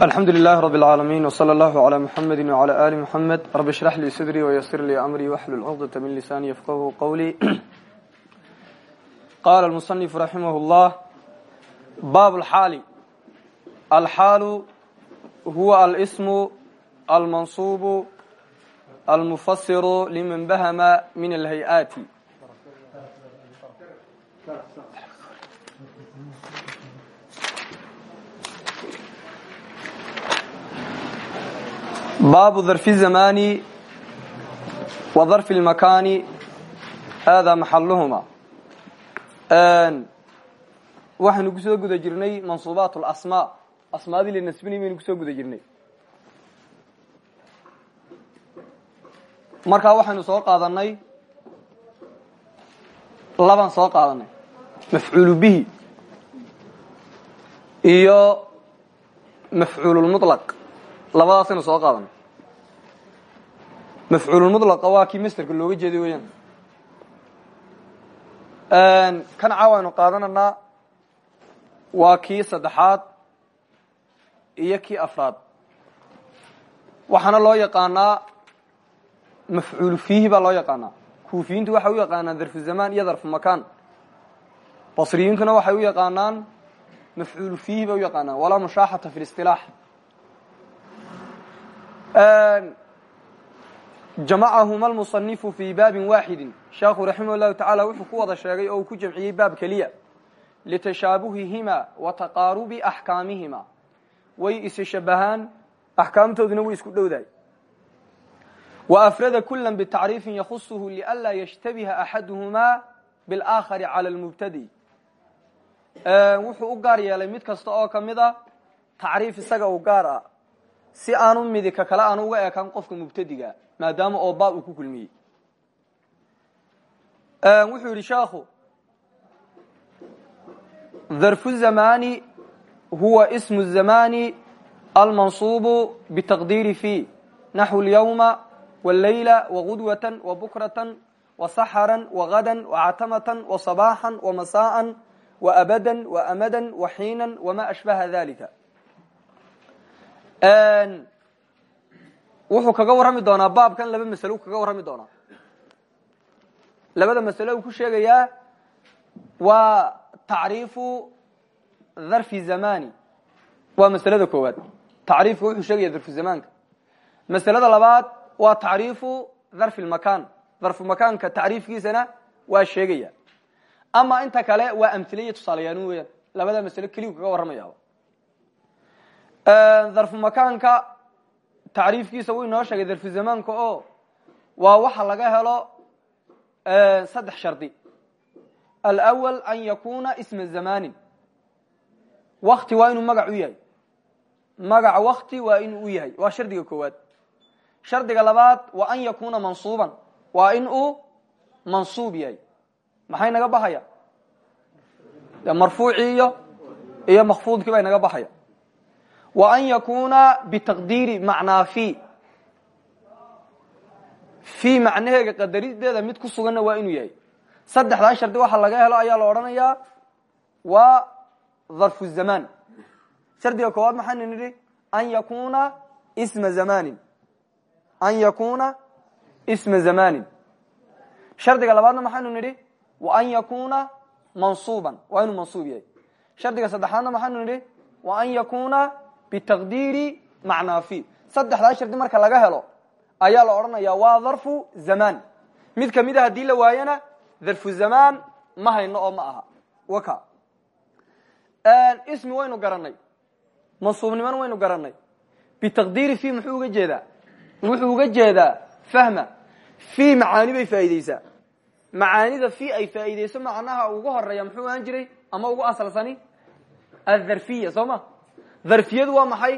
alxamdu lilahi rab اlcaalamiin wslى allahu عlى muxamedi wعlى ali muxamed rabi shrax lii sadrii wysir lii amrii waxlul cqdata min lisaani yafqahu qawlii qala almusanifu raximah اllah baab اlxaali alxaalu huwa alsmu almansubu almufasiru liman bahama min alhay-aati baabu darfi zamani wa darfi lmakaani hada maxaluhuma waxaynu ku soo guda jirnay mansuubaat lasmaa asmaadii la nasbinay baynu ku soo guda jirnay markaa waxaynu soo qaadanay labaan soo qaadanay mafcuulu bihi iyo mafcuululmuطlaq labadaasaynu soo qaadanay mafcuululmulaqa waa kii masterka looga jeeday weeyaan. Kan caawaynu qaadananaa waa kii saddexaad iyo kii afraad. Waxaana loo yaqaanaa mafcuulu fiihi baa loo yaqaanaa. Kuufiyiintu waxay u yaqaanaan darfu zamaan iyo darfu makaan. Basriyiintuna waxay u yaqaanaan mafcuulu fiihi bay u yaqaanaan. Walaa mushaaxata fi lisilaax jamacahuma almusanifu fii baabin waaxidin sheekhu raximah llahu tacaala wuxuu ku wada sheegay oo uu ku jamciyey baab keliya. Litashaabuhihima wa taqaarubi axkaamihima way isi shabahaan axkaamtooduna way isku dhowdahay wa afrada kula bitacriifin yakhusuhu lianlaa yashtabiha axaduhumaa biاlaakhari cala lmubtadi wuxuu u gaar yeelay mid kasta oo ka mid a tacriif isaga u gaar ah si aanu midika kale aan uga ekaan qofka mubtadiga maadaama oba uu ku kulmiyey. Wuxuu yidhi sheekhu dharfu zamani huwa ismu zamani almansuubu bitaqdiiri fi naxwu اlyawma wاleyla wagudwatan wabukratan wasaxaran wagadan wacatamatan wasabaaxan wamasaa'an waabada waamadan waxiinan wama ashbaha dalika wuxuu kaga warrami doonaa baabkan laba masalo kaga warrami doonaa. Labada masalo ku sheegayaa waa tacriifu dharfi zamani waa masalada koowaad. Tacriifka wuxuu sheegaya darfu zamaanka. Masalada labaad waa tacriifu dharfi lmakaan. Dharfu makaanka tacriifkiisana waa sheegaya. Ama inta kale waa amhilaya tusaalayaal weyaan labada masalo keliyu kaga warramayaaba darfu makaanka tacriifkiisa wuu inoo sheegay darfu zamaanka oo waa waxa laga helo saddex shardi. Alأwal an yakuna isma zamanin wakti waa inuu magac u yahay. Magac wakti waa inuu u yahay. Waa shardiga koowaad. Shardiga labaad wa an yakuna mansuuban. Waa in uu mansuub yahay. Maxay naga baxaya? Marfuucii iyo iyo makfuudkii bay naga baxaya wa an yakuna bitaqdiiri macnaa fi fi macnaheega qadarideeda mid ku suganna waa inuu yahay. Saddexdaa shardi waxa laga helo ayaa la odhanayaa waa dharfu zamaan shardiga koowaad maxaynu nidhi an yakuna isma zamanin. An yakuna isma zamanin. Shardiga labaadna maxaynu nidhi wa an yakuna mansuuban. Waa inuu mansuub yahay. Shardiga saddexaadna maxaynu nidhi wa an yakuna bitaqdiiri macnaa fi saddexdaa shardi marka laga helo ayaa la odhanaya waa dharfu zamaan mid ka mid a haddii la waayana dharfu zamaan ma hayno oo ma aha waka ismi waynu garanay mansuubnimana waynu garanay bitaqdiiri fi muxuu uga jeedaa wuxuu uga jeedaa fahma fi macaani bay faa'iideysaa macaanida fi ay faa'iideyso macnaha ugu horreeya muxuu ahaan jiray ama ugu asalsani adharfiya soo ma dharfiyadu waa maxay?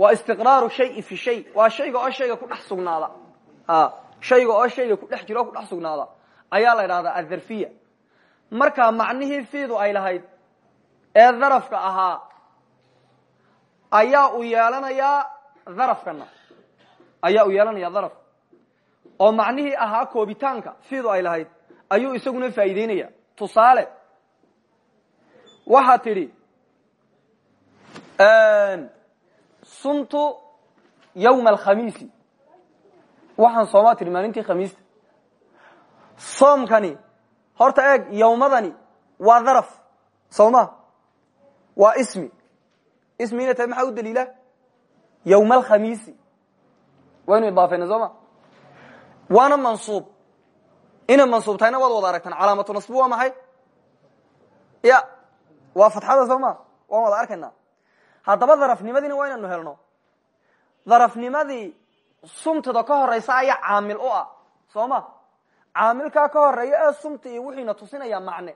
Waa istiqraaru shayi fi shay. Waa shayga oo shayga ku dhex sugnaada. Shayga oo shayga ku dhex jiro o ku dhex sugnaada. Ayaa la idhahdaa adharfiya marka macnihii fiidu ay lahayd ee darafka ahaa ayaa u yeelanayaa darafkana. Ayaa u yeelanaya daraf. Oo macnihii ahaa koobitaanka fiidu ay lahayd ayuu isaguna faa'iideynaya. Tusaale waxaa tidhi sumtu yawma alkhamiisi waxaan soomaa tiri maalintii khamiista soomkani horta eeg yawmadani waa dharaf soo ma waa ismi. Ismi inay tahay maxaa u daliila? Yawma alkhamiisi waynu idaafayna soo ma waana mansuub. Inay mansuub tahayna waad wada aragtaan. Calaamatu nasbi waa maxay? Ya waa fatxada soo ma waan wada arkaynaa haddaba darafnimadiina waa inaynu helno. Darafnimadii sumtada ka horeysa ayaa caamil u ah soo ma caamilkaa ka horreeya ee sumta iyo wuxuuna tusinaya macne.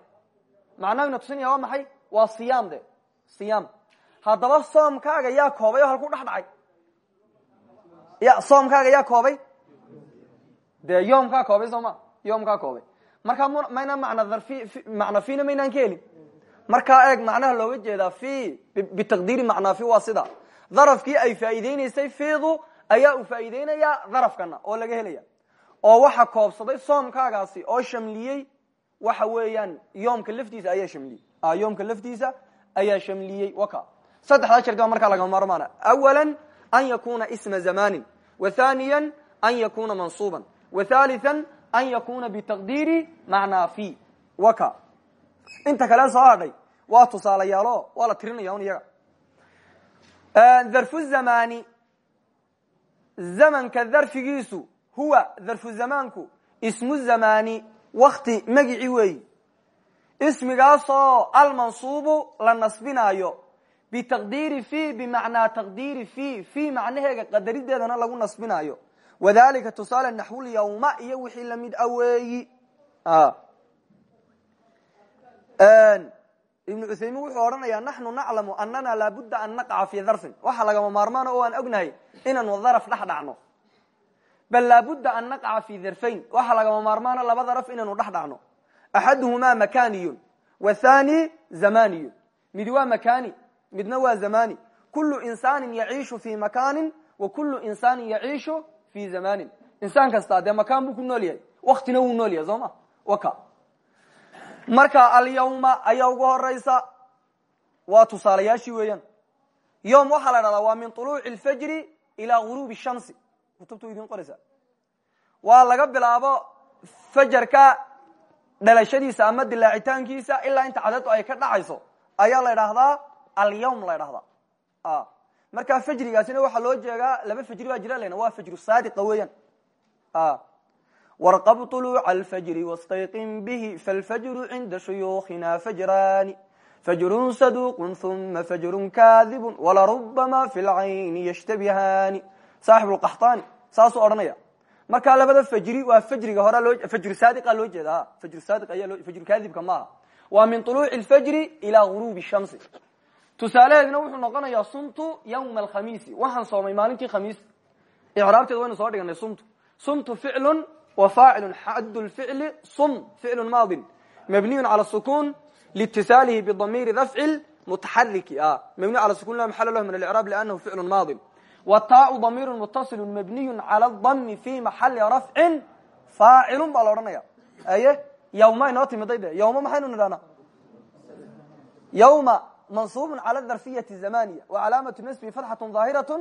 Macnahayna tusinaya waa maxay? Waa siyaam de. Siyaam. Haddaba soomkaaga yaa koobay oo halku dhex dhacay. Ya soomkaaga yaa koobay? Dee yoomkaa koobay soo ma yoomkaa koobay. Markaa m mayna mana darfi macna fina maynaan ka helin markaa eeg macnaha looga jeedaa fi bitaqdiiri macnaa fi waa sida. Darafkii ay faa'iideynaysay fiidu ayaa u faa'iideynayaa darafkana oo laga helaya oo waxa koobsaday soomkaagaasi oo shamliyey waxa weeyaan yoomka laftiisa ayaa shamliyey. Yoomka laftiisa ayaa shamliyey waka. Saddexdaa shardi baa markaa lagama maarmaana. An yakuna isma zamanin wa thaniya an yakuna mansuuban wa thalitha an yakuna bitaqdiiri macnaa fi waka. Inta kale soo hadhay waa tusaalayaalo waa la tirinaya un iyaga. Dharfu zamani zamanka darfigiisu huwa darfu zamaanku ismu zamani wakti magici weeyi. Ismigaasoo almansuubu la nasbinaayo bitaqdiiri fi bimacnaa taqdiiri fi fi macnaheega qadarideedana lagu nasbinaayo. Wadalika tusaale naxwulyawma iyo wixii la mid aweeyi ibnu cuthaymin wuxuu odhanayaa naxnu naclamu anana laabudda an naqaca fii darfin. Waxa lagama maarmaana oo aan ognahay inaanu daraf dhex dhacno. Bal laabudda an naqaca fii darfayn. Waxa lagama maarmaana laba daraf inaanu dhex dhacno. Axaduhumaa makaniyun wathani zamaniyun mid waa makani midna waa zamani kulu insaanin yaciishu fii makanin wa kulu insaanin yaciishu fii zamanin insaan kastaa dee makaan buu ku nool yahay waktina wuu nool yahay soo ma? Waka marka alyawma ayaa ugu horeysa. Waa tusaalayaashii weeyaan. Yom waxaa la dhahdaa waa min طuluuci اlfajri ilaa guruubi shamsi. Kutubta idin qoraysa. Waa laga bilaabo fajarka dhalashadiisa ama dilaacitaankiisa ilaa inta cadeedu ay ka dhacayso. Ayaa la dhahdaa alyawm la dhahdaa marka fajrigaasina waxaa loo jeegaa laba fajri baa jira lena waa fajru saadiqa weeyaan warqab uluc alfajri wastayqin bihi falfajru cinda shuyuukhina fajraani fajrun saduuqun uma fajrun kaadibun walarubama fi lcayni yashtabihaani saaxibuulqaxtaani saasuu odhanaya markaa labada fajri waa fajriga hore fajru saadiqa loo jeeda fajru saadiq ayaa fajru kaadibka maaha waa min uluuci alfajri ilaa guruubi shamsi tusaalaheedna wuxuu noqonayaa sumtu yawma alkhamiisi waxaan soomay maalintii khamiis icraabteed waynu soo dhiganay sumtu sumtu ficlun wa faacil xad lficli sum ficlu maadin mabniyu calى sukun liitisaalihi bdamiiri dafci mutaxariki mabni ala sukun la maxala lahu min alcraab lanahu ficlu maadin wtaau damiiru mutasilu mabniyu calى dami fi maxali rafcin faacilun baa la odhanaya aye yawma inoo timiday de yawma maxaynu nidhahnaa yawma mansuub calى darfiyati zamaniya wacalaamatu nasbi fatxatu ظaahiraة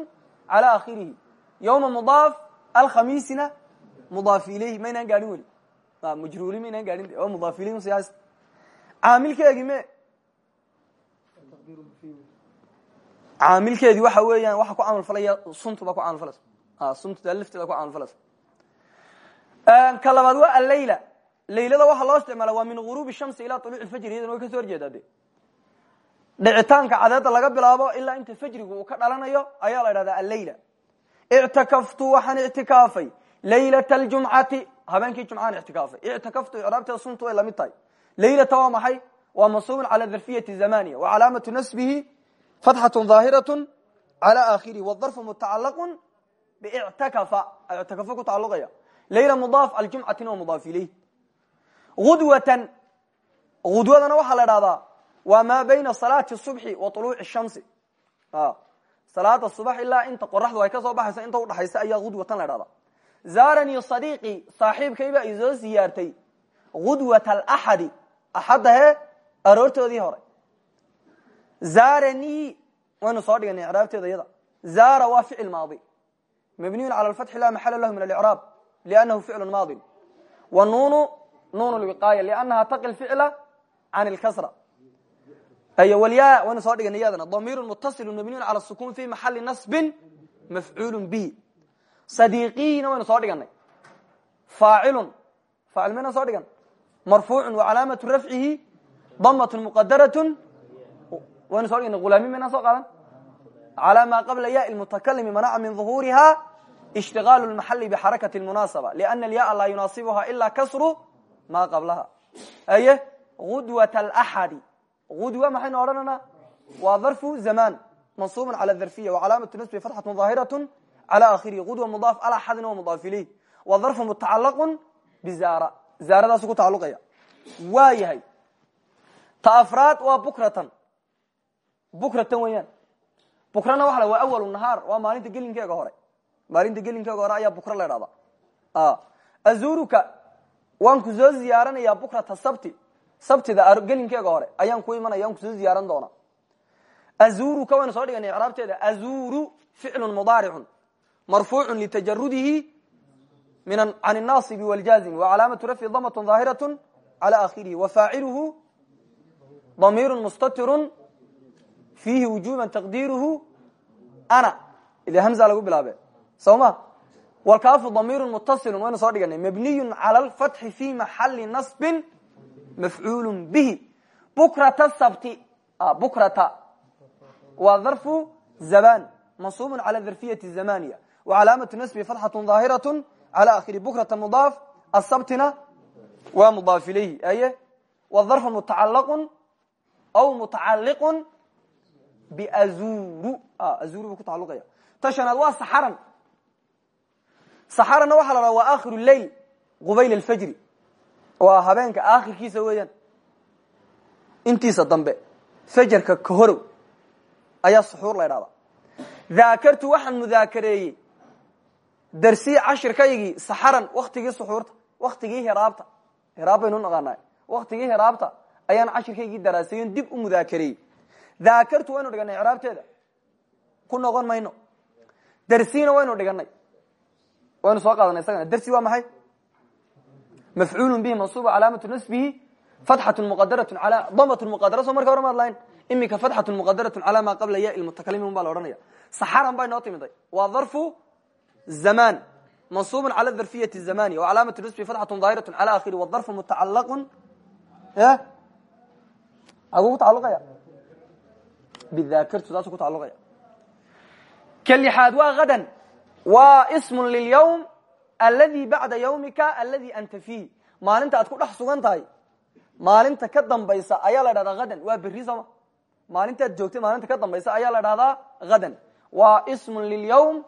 calى akhirihi yawma mudaaf alkhamiisina mudaaf ilayhi maynaan gaadhin weli majruuli maynaan gaadhin oo mudaaf ilayhi siyaas caamilkeegi me caamilkeedi waxa weeyaan waxa ku camal falaya suntu baa ku camal falaysa suntuda lafteeda ku camal falaysa ka labaad waa allayla laylada waxaa loo isticmaala waa min guruubi shamsi ilaa tuluuci fajri iyadana way ka soo horjeedaa de laga bilaabo ilaa inta fajrigu uu ka dhalanayo ayaa la dhahdaa allayla ictakaftu waxaan ictikaafay laylat ljumcati habeenkii jumcaan ictikaafay ictikaftu icraabteeda suntu way la mid tahay laylata waa maxay waa mansuubun cala darfiyati zamaniya wa calaamatu nasbihi fatxatun daahiratu cala aakhirihi wadarfu mutacalaqun biictakafa ictikafo ku tacaluqaya layla mudaaf aljumcatina waa mudaaf ileyh udwatan udwadana waxaa la dhahdaa waa maa bayna salaati subxi wa uluuci shamsi salaada subax ilaa inta qoraxdu ay ka soo baxayso inta udhaxaysa ayaa udwatan la dhahdaa zaaranii sadiiqii saaxiibkayba ay soo siyaartay udwat alaxadi axadda he aroortoodii hore. Zarani waynu soo dhiganay icraabteeda iyada zara waa ficil maadi. Mabniyun cala lfatxi la maxala lahu min alicraab liannahu ficlu maadin wa nunu nun lwiqaaya liannaha taqi lficla can lkasra ay walya waynu soo dhigana iyadana damiiru mutasilu mabniyun cala sukun fi maxali nasbin mafcuulu bihi sadiiqiina waynu soo dhiganay. Faacilun faacil mayna soo dhigan. Marfuucun wa calaamatu rafcihi damatun muqadaratun waynu soo dhiganay ghulaamin maynaan soo qaadan. Calaa maa qabla ya lmutakalimi manaca min duhuurihaa ishtigaalu lmaxali bixarakati lmunaasaba. Liana alyaaa laa yunaasibuhaa ilaa kasru maa qablaha. Aye udwat alaxadi udwa maxaynu odhanaynaa waa darfu zamaan mansuubun cala darfiya wa calaamatu nasbihi fatxatun aahiratu calى akhirihi udwa mudaaf alaxadina wa mudaaf ilayh wa darfu mutacalaqu bizara zaaradaasu ku tacaluqaya waa yahay ta afraad waa bukratan bukratan weeyaan bukrana waa waa awal nahaar waa maalinta gelinkeega hore maalinta gelinkeega hore ayaa bukra la dhahda azuruka waan ku soo ziyaaranaya bukrata sabti sabtida gelinkeega hore ayaan ku imanaya an ku soo ziyaaran doona azuruka waynu soo dhigana icraabteeda azuru ficlu mudaaricu marfuucu litajarudihi min can الnaصib wاljazim wacalaamatu rafci damt ظaahiraة calى akhirihi wafaaciluhu damiir mustatiru fiihi wujuba taqdiiruhu ana ila hamza lagu bilaabe soo ma walkaafu damiiru mutasilu waynu soo dhiganay mabniyu cala lfatxi fi maxali nasbin mafcuulu bihi bukrata sabti bukrata waa darfu zaban mansuubu cala darfiyati zamaniya wacalaamatu nasbi fatxatu ظaahiraة cala akhiri bukrata mudaaf asabtina waa mudaaf ilayhi aye wdarfu mutacalaqu aw mutacaliqu bazuru azuru buu ku tacaluqaya ta shanaad waa saxaran saxaranna waxaa la dhaha waa akhiru leyl qubayl alfajri waa habeenka aakhirkiisa weeyaan intiisa dambe fajarka kahorow ayaa suxuur la ydhahdaa daakartu waxaan mudaakareeyey darsii cashirkaygii saxaran waktigii suxuurta waktigii hiraabta. Hiraab baynu naqaanay. Waktigii hiraabta ayaan cashirkaygii daraasayon dib u mudaakareeyey daakartu waynu dhiganay icraabteeda. Ku noqon mayno. Darsiina waynu dhiganay. Waynu soo qaadanay isagana. Darsi waa maxay? Mafcuulu bihi mansuuba calaamatu nasbihi fatxatu muqadarat ala damat muqadara soo marka hore maad lahayn imika fatxatu muqadarat cala ma qabla ya mutakalimiin baa la odhanaya. Saxaran bay noo timiday waa darfu zamaan mansuubu cala darfiyati zamaniya wacalaamatu nasbihi fatxatu daahiratu cala akhiri wadarfu mutacalaqu aguu ku tacaluqaya bidaakartu saasuu ku tacaluqaya ka lixaad waa hadan waa ismu lilyawm aladi bacda yawmika aladi anta fiih maalinta aad ku dhex sugan tahay maalinta ka dambaysa ayaa la dhahdaa hadan waa berri sooma maalintaad joogtay maalinta ka dambaysa ayaa la dhahdaa hadan waa ismu lilyawm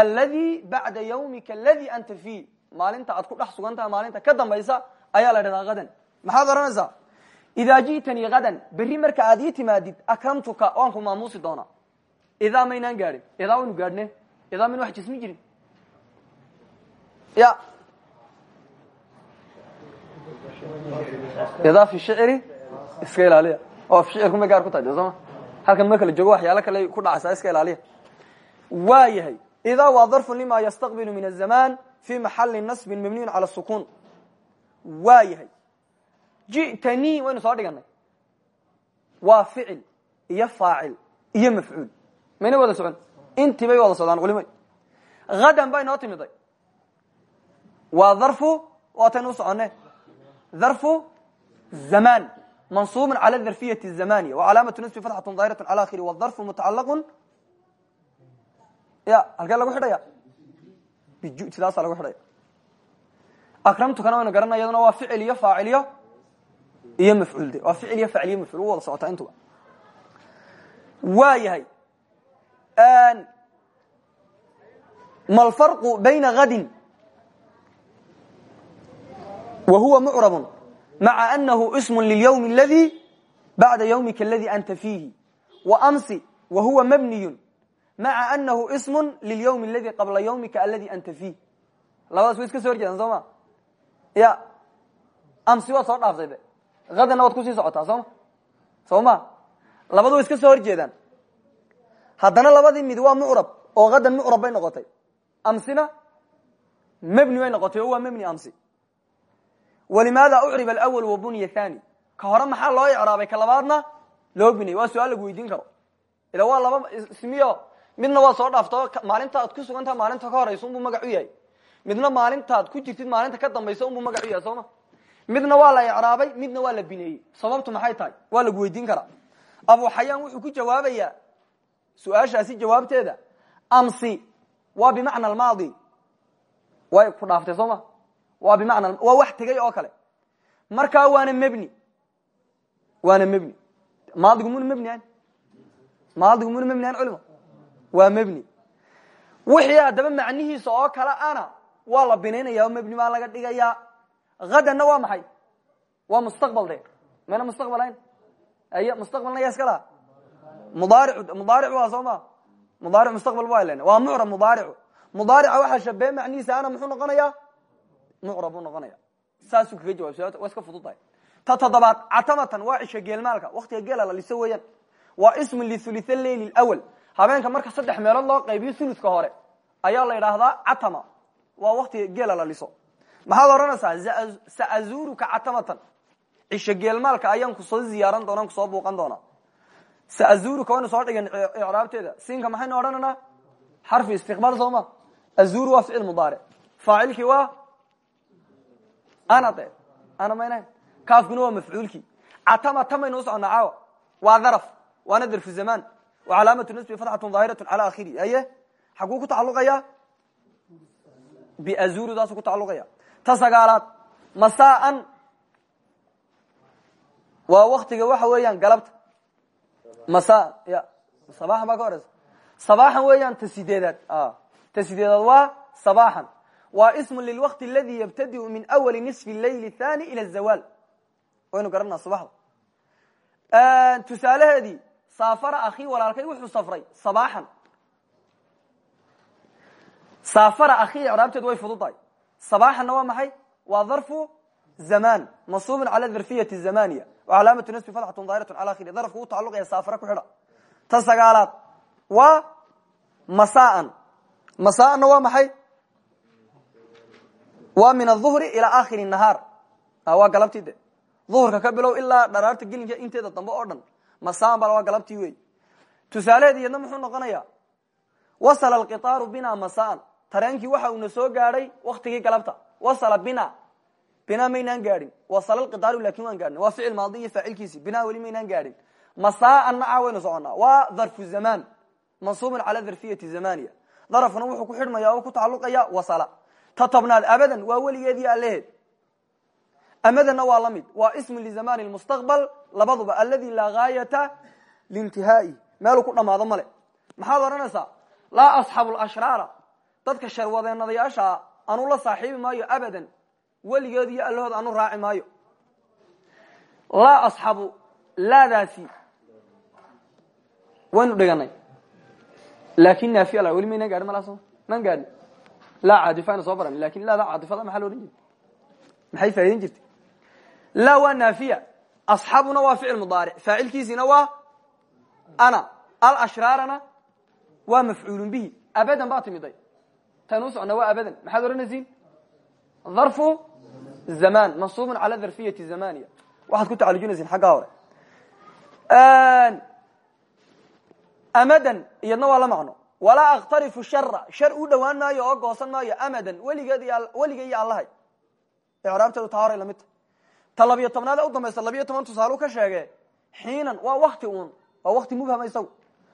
aladi bacda yawmika aladi anta fiih maalinta aad ku dhex sugan tahay maalinta ka dambaysa ayaa la dhahdaa hadan maxaad oranaysaa idaa ji'tanii hadan berri marka aad ii timaadid akramtuka waan ku maamuusi doonaa. Idaa maynaan gaadhin idaa waynu gaadhne idaa mayn wax jismi jirin. Ya. Idaa fi shicri iska ilaaliya. Oo af shicirku may gaar ku tahay de sooma halkan marka la joogo waxyaalo kale ku dhacaysaa iska ilaaliya. Waa idaa waa darfun lima yastaqbilu min azaman fi maxali nasbin mabniyun cala sukun waa yahay ji'tanii waynu soo dhiganay waa ficil iyo faacil iyo mafcuul mayna wada socon intii bay wada socdaan culimay hadan bay noo timiday waa darfu waataynu u soconne darfu zamaan mansuubun cala darfiyati zamaniya wacalaamatu nasbi fatxatu daahiratu cala akhiri wadarfu mutacalaqu ya halkee lagu xidhaya biju sidaasaa lagu xidhaya akramtukana waynu garanay iyaduna waa ficil iyo faaciliyo iyo mafcuul de. Waa ficil iyo faacil iyo mafcuul u wada socotaa intuba. Waa yahay ma alfarqu bayna hadin wa huwa mucrab maca anahu ismu lilyawm aladi bacda ywmika aladi anta fiihi wa amsi wa huwa mabniyu maca anahu ismu lilyawm aladi qabla ywmika aladi anta fiih labadaas way iska soo horjeedaan soo ma? Ya. Amsi waad soo dhaaftay de hadanna waad ku sii socotaa sooma soo ma? Labadu way iska soo horjeedaan. Haddana labadii mid waa mucrab oo qadan mucrab bay noqotay. Amsina mebni bay noqotay oo waa mebni amsi. Walimaada ucrib alawal wa bunya thani. Ka hore maxaa loo icraabay ka labaadna? Loo binay waa su'aal lagu weydiin karo. Ila waa laba ismiyo midna waa soo dhaafto maalinta ad ku sugantaha maalinta ka horeysa unbuu magac u yahay. Midna maalintaad ku jirtid maalinta ka dambaysa unbuu magac u yahay sooma. Midna waa la icraabay midna waa la bineeyey. Sababtu maxay tahay? Waa lagu weydiin karaa. Abu xayaan wuxuu ku jawaabayaa su'aashaasi jawaabteeda. Amsi waa bimacna almaadi. Way ku dhaaftay soo waa bimacna waa wax tegay oo kale. Markaa waana mebni. Waana mebni. Maadigu muna mebni an maadigu muna mebni an culima waa mebni wixii haddaba macnihiisa oo kale ana waa la binaynaya o mebni baa laga dhigayaa hadanna waa maxay? Waa mustaqbal de mayna mustaqbal ayn ay mustaqbalna ya iska laha mudaaric mudaaric waa soo ma mudaaric mustaqbal ba len waa mucrab mudaaricu. Mudaarica waxaa shabehe macnihiisa ana muxuu noqonayaa? Mucrab buu noqonaya saasuu kaga jawab su waa iska fududahay. Ta toddobaad catamatan waa cisha geelmaalka waktiga geela la liso weeyaan. Waa ismun lihulith leyl awal habeenka marka saddex meelood loo qaybiyo thuluska hore ayaa la yidhaahdaa catama waa waktiga geela la liso. Maxaad odhanaysaa saazuruka catamatan cisho geelmaalka ayaan ku soo ziyaaran doona ku soo buuqan doonaa. Saazuruka waynu soo dhigan icraabteeda. Siinka maxaynu odhanaynaa xarfi istiqbaal soo ma? Azuru waa ficil mudaaric faacilkii waa? Ana de ana maynahayn kaafkuna waa mafcuulkii. Catama tamaynu usoconnaa caawa. Waa daraf. Waana darfu zamaan wa calaamatu nasbi fatxatun daahiratu cala akhiri aye xaguu ku tacaluqaya biazuru daasuu ku tacaluqaya ta sagaalaad masaan waa waktiga waxa weeyaan galabta masaan ya sabaxan baa ka horeysa sabaxan weeyaan ta sideedaad ta sideedaad waa sabaxan waa ismu lilwaqti aladi yabtadiu min awali nisfi leyl thani ila zawal waynu garanaa subaxda tusaalaheedii saafara akhii walaalkay wuxuu safray sabaaxan. Saafara akhii icraabteed way fududahay. Sabaaxanna waa maxay? Waa dharfu zamaan mansuubun cala darfiyati zamaniya wacalaamatu nasbi fatxatun daahiratu cala akhiri darafku u tacaluqaya saafara ku xidha. Tan sagaalaad waa masaan masaaanna waa maxay? Waa min aلظuhri ilaa akhiri nahaar. Waa galabtii de. Duhurka ka bilow masaan ba waa galabtii wey tusaalaheed iyadna muxuu noqonaya wasala alqitaaru bina masaan. Tareenkii waxa uuna soo gaadhay waktigii galabta. Wasala bina. Bina maynaan gaadhin. Wasala alqitaaru laakiin waan gaadhin waa ficil maadi iyo faacilkiisi bina weli maynaan gaadhin. Masaanna caa waynu soconaa waa darfu zamaan mansuubun cala darfiyati zamaniya. Darafkuna wuxuu ku xidhmaya oo ku tacaluqaya wasala. Ta abadan waa weligeedii aleheed amadana waa la mid. Waa ismu lizamani mustaqbal labaduba aladi laa gaayata liintihaai meeluu ku dhamaado male. Maxaad odhanaysaa laa asxabu lashraara dadka sharwadeenadayaashaa anu la saaxiibi maayo abadan. Weligeed iyo allahood anu raaci maayo. Laa asxabu laadaasi waynu dhiganay laakin naafiya la weli maynaan gaadhin malaas man gaadhin. Laa caadifaynu soo baran laakiin laada caadifada maxaa lo odhan laa waa naafiya asxaabuna waa ficil mudaaric. Faacilkiisina waa ana. Alashraarana waa mafcuulun bihi. Abadan baa timiday taynu usocnaa waa abadan. Maxaad odhanaysiin darfu zamaan mansuubun cala darfiyati zamaniya. Waxaad ku tacalujinaysiin xaggaa hore. Amadan iyadna waa la macno walaa akhtarifu shara shar u dhowaan maayo oo goosan maayo amadan. Weligeed weliga iyo allahay. Icraabteedu taa horay lamidta ta labiyo tobnaad ee u dambaysa labiyo toban tusaalu ka sheege xiinan waa wakti uun waa wakti mubhama isagu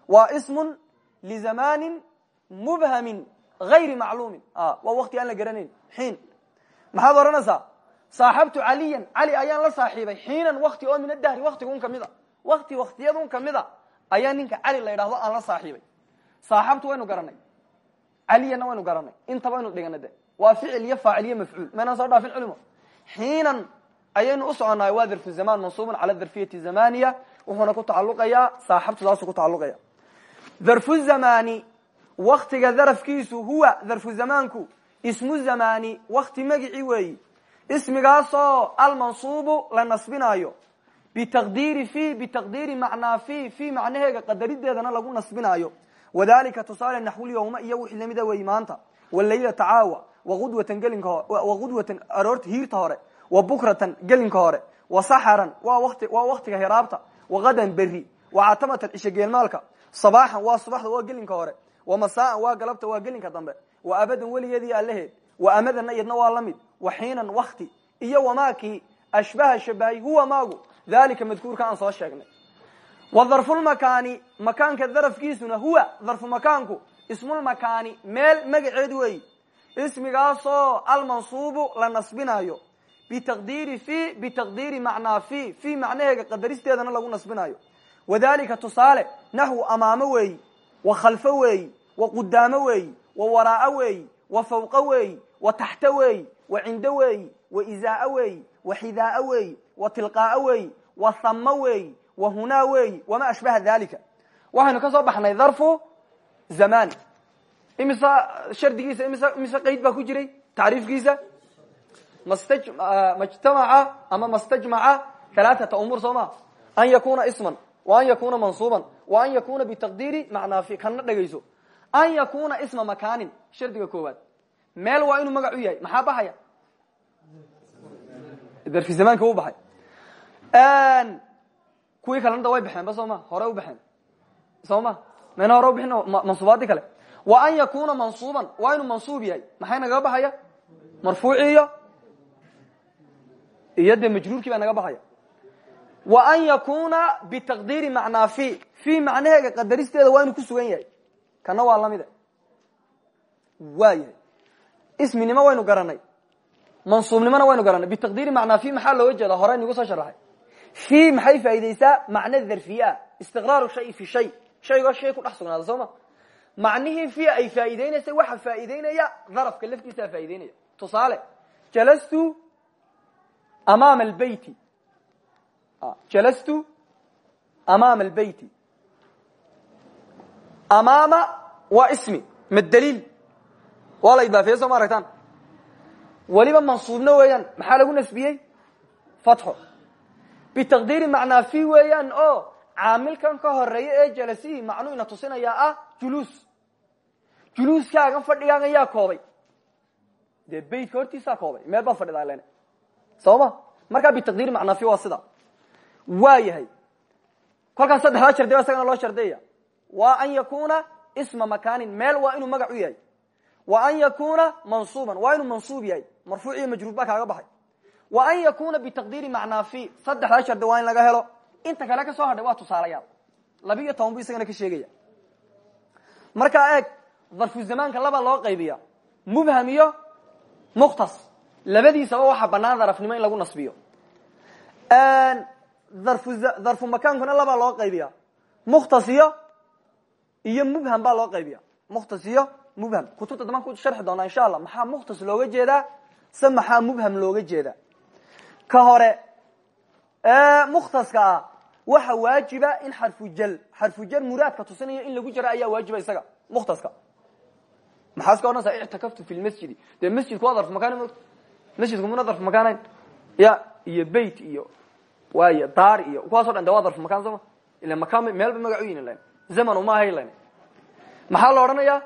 waa ismun lizamanin mubhamin gayri macluumin waa wakti aan la garanayn xiin maxaad odhanaysaa saaxabtu caliyan cali ayaan la saaxiibay xiinan wakti oo min adahri waktigun ka mid a wakti waktiyadun ka mid a ayaa ninka cali la yidhahdo aan la saaxiibay saaxabtu waynu garanay caliyanna waynu garanay intaba aynu dhigana de. Waa ficil iyo faacil iyo mafcuul maynaan soo dhaafin culimo xiinan ayaynu u soconnahay waa darfu zamaan mansuubun cala darfiyati zamaniya wuxuuna ku tacaluqayaa saaxabtu saasuu ku tacaluqaya darfu zamani waktiga darafkiisu huwa darfu zamaanku ismu zamani wakti magici weeyi. Ismigaasoo almansuubu la nasbinaayo. Bitaqdiiri fi bitaqdiiri macnaa fi fi macnaheega qadarideedana lagu nasbinaayo. Wadalika tusaale naxwulyawma iyo wixii lamida wey maanta. Walaylata caawa waqudwatan gelinka waqudwatan aroorta hiirta hore wa bukratan gelinka hore. Wa saxaran waa waktiga hiraabta. Waqadan beri wacatamatan cisho geelmaalka. Sabaaxan waa subaxda waa gelinka hore. Wa masaaan waa galabta waa gelinka dambe. Wa abadan weligeedii allaheed wa amadana iyadna waa la mid. Wa xiinan wakti iyo wamaakii ashbaha shabahay huwa maagu. Dalika madkuurka aan soo sheegnay. Wa darfulmakaani makaanka darafkiisuna huwa darfu makaanku. Ismulmakaani meel magaceed weey ismigaasoo almansuubu la nasbinayo bitaqdiiri fi bitaqdiiri macnaa fi fi macnaheega qadaristeedana lagu nasbinayo wadalika tusaale naxwu amaamo weeyi wa khalfo weeyi wa qudaamo weeyi wa waraa'o weeyi wa fawqo weeyi wa taxto weeyi wa cindo weeyi wa izaa'o weeyi wa xidaa'o weeyi wa tilqaa'o weeyi wa weeyi hunaa weeyi wama ashbaha dalika waxaynu ka baxnay darfu zamani imise shardigiisa imise qayd baa ku jiray tacriifkiisa majtamaca ama mastajmaca halaaata umuur soo ma an yakuna isman wa an yakuna mansuuban wa an yakuna bitaqdiiri macnaa fi kana dhegayso an yakuna isma makaanin shardiga koowaad meel waa inuu magac u yahay maxaa baxaya darfi zamaanka u baxay kuwii kalena da way baxeen ba soo ma hore u baxeen soo ma mayna hore ubixin mansuubaadii kale wa an yakuna mansuuban waa inuu mansuub yahay maxay nagaga baxaya marfuuci iyo iyo dee majruurkii baa naga baxaya. Wa an yakuna bitaqdiiri macnaa fi fi macnaheega qadaristeeda waa inuu ku sugan yahay. Kana waa lamide waa yahay. Isminimo waynu garanay mansuubnimona waynu garanay bitaqdiiri macnaa fi maxaa looga jeeda hore nigu soo sharaxay fi maxay faa'idaysaa macno darfiyaa istiqraaru shay fi shay. Shaygoo shay ku dhex sugnaada soo ma? Macnihii fi ay faa'ideynaysa waxa faa'ideynaya darafka laftiisaa faa'ideynaya tusaale jalastu amaama albeyti jalastu amaama albeyti amaama waa ismi madaliil waa la idaafeeye soo ma aragtaan weliba mansuubna weeyaan maxaa lagu nasbiyey fatxo bitaqdiiri macnaa fi weeyaan oo caamilkan ka horreeya ee jalasihi macnuu ina tusinayaa ah juluus juluuskaagan fadhigaaga yaa koobay dee beytka hortiisaa koobay meel soo ma markaa bitaqdiiri macnaa fi waa sida. Waa yahay. Kolkaas saddexdaa shardi ba isagana loo shardiyaya wa an yakuna isma makaanin. Meel waa inuu magac yahay. Wa an yakuna mansuuban. Waa inuu mansuub yahay. Marfuuc iyo majruur baa kaaga baxay. Wa an yakuna bitaqdiiri macnaa fi saddexdaa shardi waa in laga helo. Inta kale ka soo hadhay waa tusaalayaal. Laba iyo toban bu isagana ka sheegaya. Markaa eeg darfu zamaanka laba loo qaybiya mubham iyo labadiisaba waxaa banaan darafnimo in lagu nasbiyo. Darfu darfu makaankuna labaa loo qaybiya mukhtas iyo mubham baa loo qaybiya mukhtas iyo mubham. Kutubta damaan ku sharxi doonaa insha allah. Maxaa mukhtas looga jeedaa se maxaa mubham looga jeedaa? Ka hore mukhtaska ah waxa waajiba in xarfujal xarfujal muraadka tusinayo in lagu jaro ayaa waajiba isaga. Mukhtaska. Maxaa iska odhanaysaa ictakaftu fi lmasjidi dee masjidku waa darf makaan masjidku muna darf makaanayn. Ya iyo beyt iyo waay daar iyo kuwaaso dhan de waa darf makaan sooma ila makaan meel ba magac u yihiin lan zaman uma ahay lan maxaa la odhanayaa?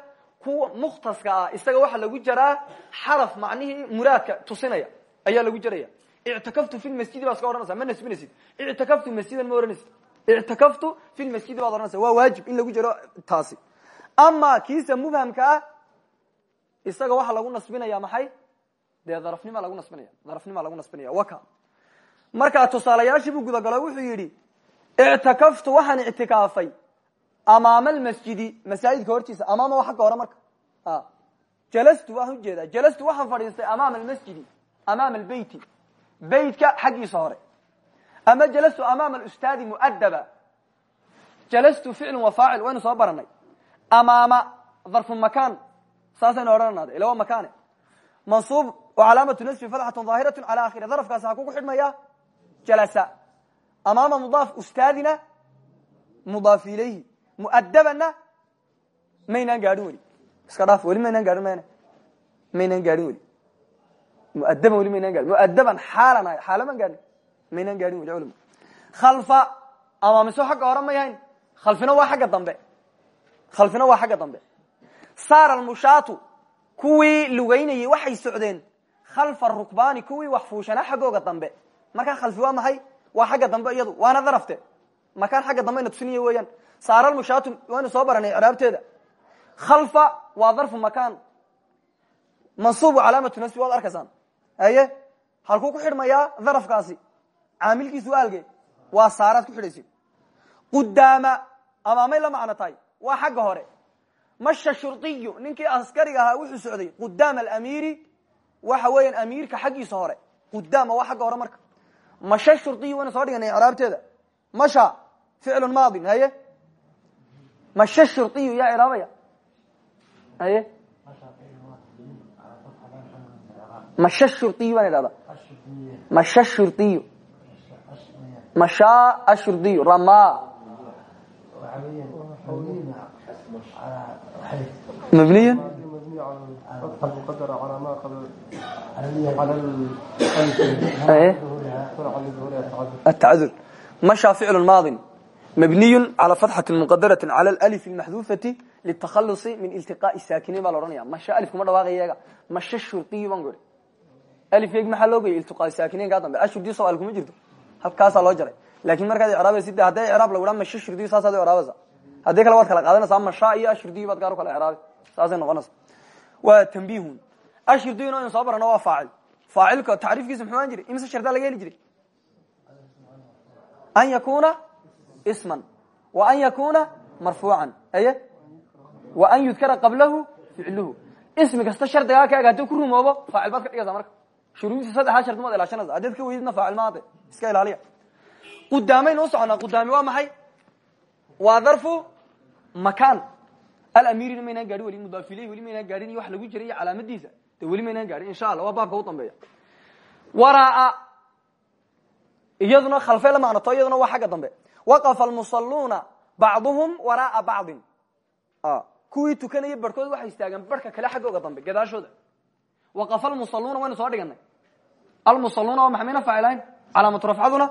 Kuwa mukhtaska ah isaga waxaa lagu jaraa xaraf macnihii muraadka tusinaya ayaa lagu jaraya ictakaftu fi lmasjidi baa iska odhanaysa ma nasbinaysid ictakaftu masjidan ma ohanaysid ictakaftu fi lmasjidi baad odhanaysa waa waajib in lagu jaro taasi. Ama kiisa mubhamka ah isaga waxaa lagu nasbinaya maxay dee darafnima lagu nasbinaya. Darafnima lagu nasbinaya. Waka. Markaa tusaalayaashii buu gudagalo wuxuu yidhi ictakaftu waxaan ictikaafay amaama almasjidi masaajidka hortiisa amaama waa xagga hore marka. Jalastu waan u jeedaa jalastu waxaan fadhiistay amaama almasjidi amaama albeyti beytka xaggiisa hore. Ama jalastu amaama alustaadi muadaba jalastu ficlu wa faacil waynu soo baranay amaama darfu makaan. Saasaynu odhanana ila mansuub wa calaamatu nasbi fatxatu daahiratu cala akhiri darafkaasi ha kugu xidhmaya jalasa amaama mudaaf ustaadina mudaaf ilayhi muadabana maynaan gaadhin weli iska dhaaf weli maynaan gaadhin mayne maynaan gaadhin weli muadaban weli maynaan gaadhin muadaban xaalan ahay xaalamaan gaadhin maynaan gaadhin weli culima khalfa amaamiso xagga hore may hayn khalfina waa xagga dambe khalfina waa xagga dambe saara almushaatu kuwii lugaynayey waxay socdeen khalfa rukbaani kuwii wax fuushanaa xaggooga dambe. Markaa khalfi waa maxay waa xagga dambe iyadu waana darafte. Makaan xagga dambe na tusiniya weeyaan. Saara almushaatu waynu soo baranay icraabteeda khalfa waa darfu makaan. Mansuubu calaamatu nasbi waad arkaysaan haye halkuu ku xidhmayaa darafkaasi. Caamilkiisu waa alge waa saaraad ku xidhaysid. Qudaama amaamay la macno tahay. Waa xagga hore. Masha shuriyu ninkii askariga ahaa wuxuu socday. Qudaama alamiiri waxa weeyaan amiirka xaggiisa hore qudaama waa xagga hore marka. Masha shuriyu waynu soo dhiganay icraabteeda masha ficlu maadin haye? Masha shuriyu yaa iraabaya? Haye? Masha shuriyu baan idhahda masha shuriyu masha ashurdiyu rama. Mabniya التعذر مشى فعل ماض مبني على فتحة مقدرة على الألف المحذوفة للتخلص من التقاء الساكنين baa lohanaya مشى ألف kuma dhawaaqayaga مشى الشhurطiي ban uri ألف yg maxaa loo geyay iltiqاء saakiniin kaa dambe ashurdiy soal kuma jirto halkaasaa loo jaray lakin markaad icraabaysid hadday icraab lagu haa mashe shurdiy saasaad icraabaysa haddii kale waad kala qaadanaysaa masha iyo ashurdiy baad gaar u kala icraabi saasay noqonaysa waa tambihun ashurdiyna in soo barano waa faacil. Faacilka tacriifkiisa muxuu aan jiray? Imise shardaa laga heli jiray? An yakuna isman. Wa an yakuna marfuucan. Aye wa an yudkara qablahu ficluhu. Ismi kasta shardigaa ka eg haddii ku rumoobo faacil baad ka dhigaysa marka. Shuruuddiisa saddexdaa shardi maad ilaashanaysa. Haddaad ka weydidna faacil maade iska ilaaliya. Qudaamayn u soconaa qudaami waa maxay? Waa darfu makaan alamirina maynaan gaadhin weli mudaaf ilayh weli maynaan gaadhin iyo wax lagu jiray iyo calaamadiisa de weli maynaan gaadhin insha allah waa baabka u dambeeya. Waraa iyaduna khalfey la macnoto iyaduna waa xagga dambe. Waqafa almusaluuna bacduhum waraaa bacdin. Kuwii tukanaya barhkood waxay istaageen barhka kale xaggooga dambe gadaashooda. Waqafa almusaluuna waynu soo dhiganay almusaluuna waa maxmayna faacilayn calaamatu rafcaduna?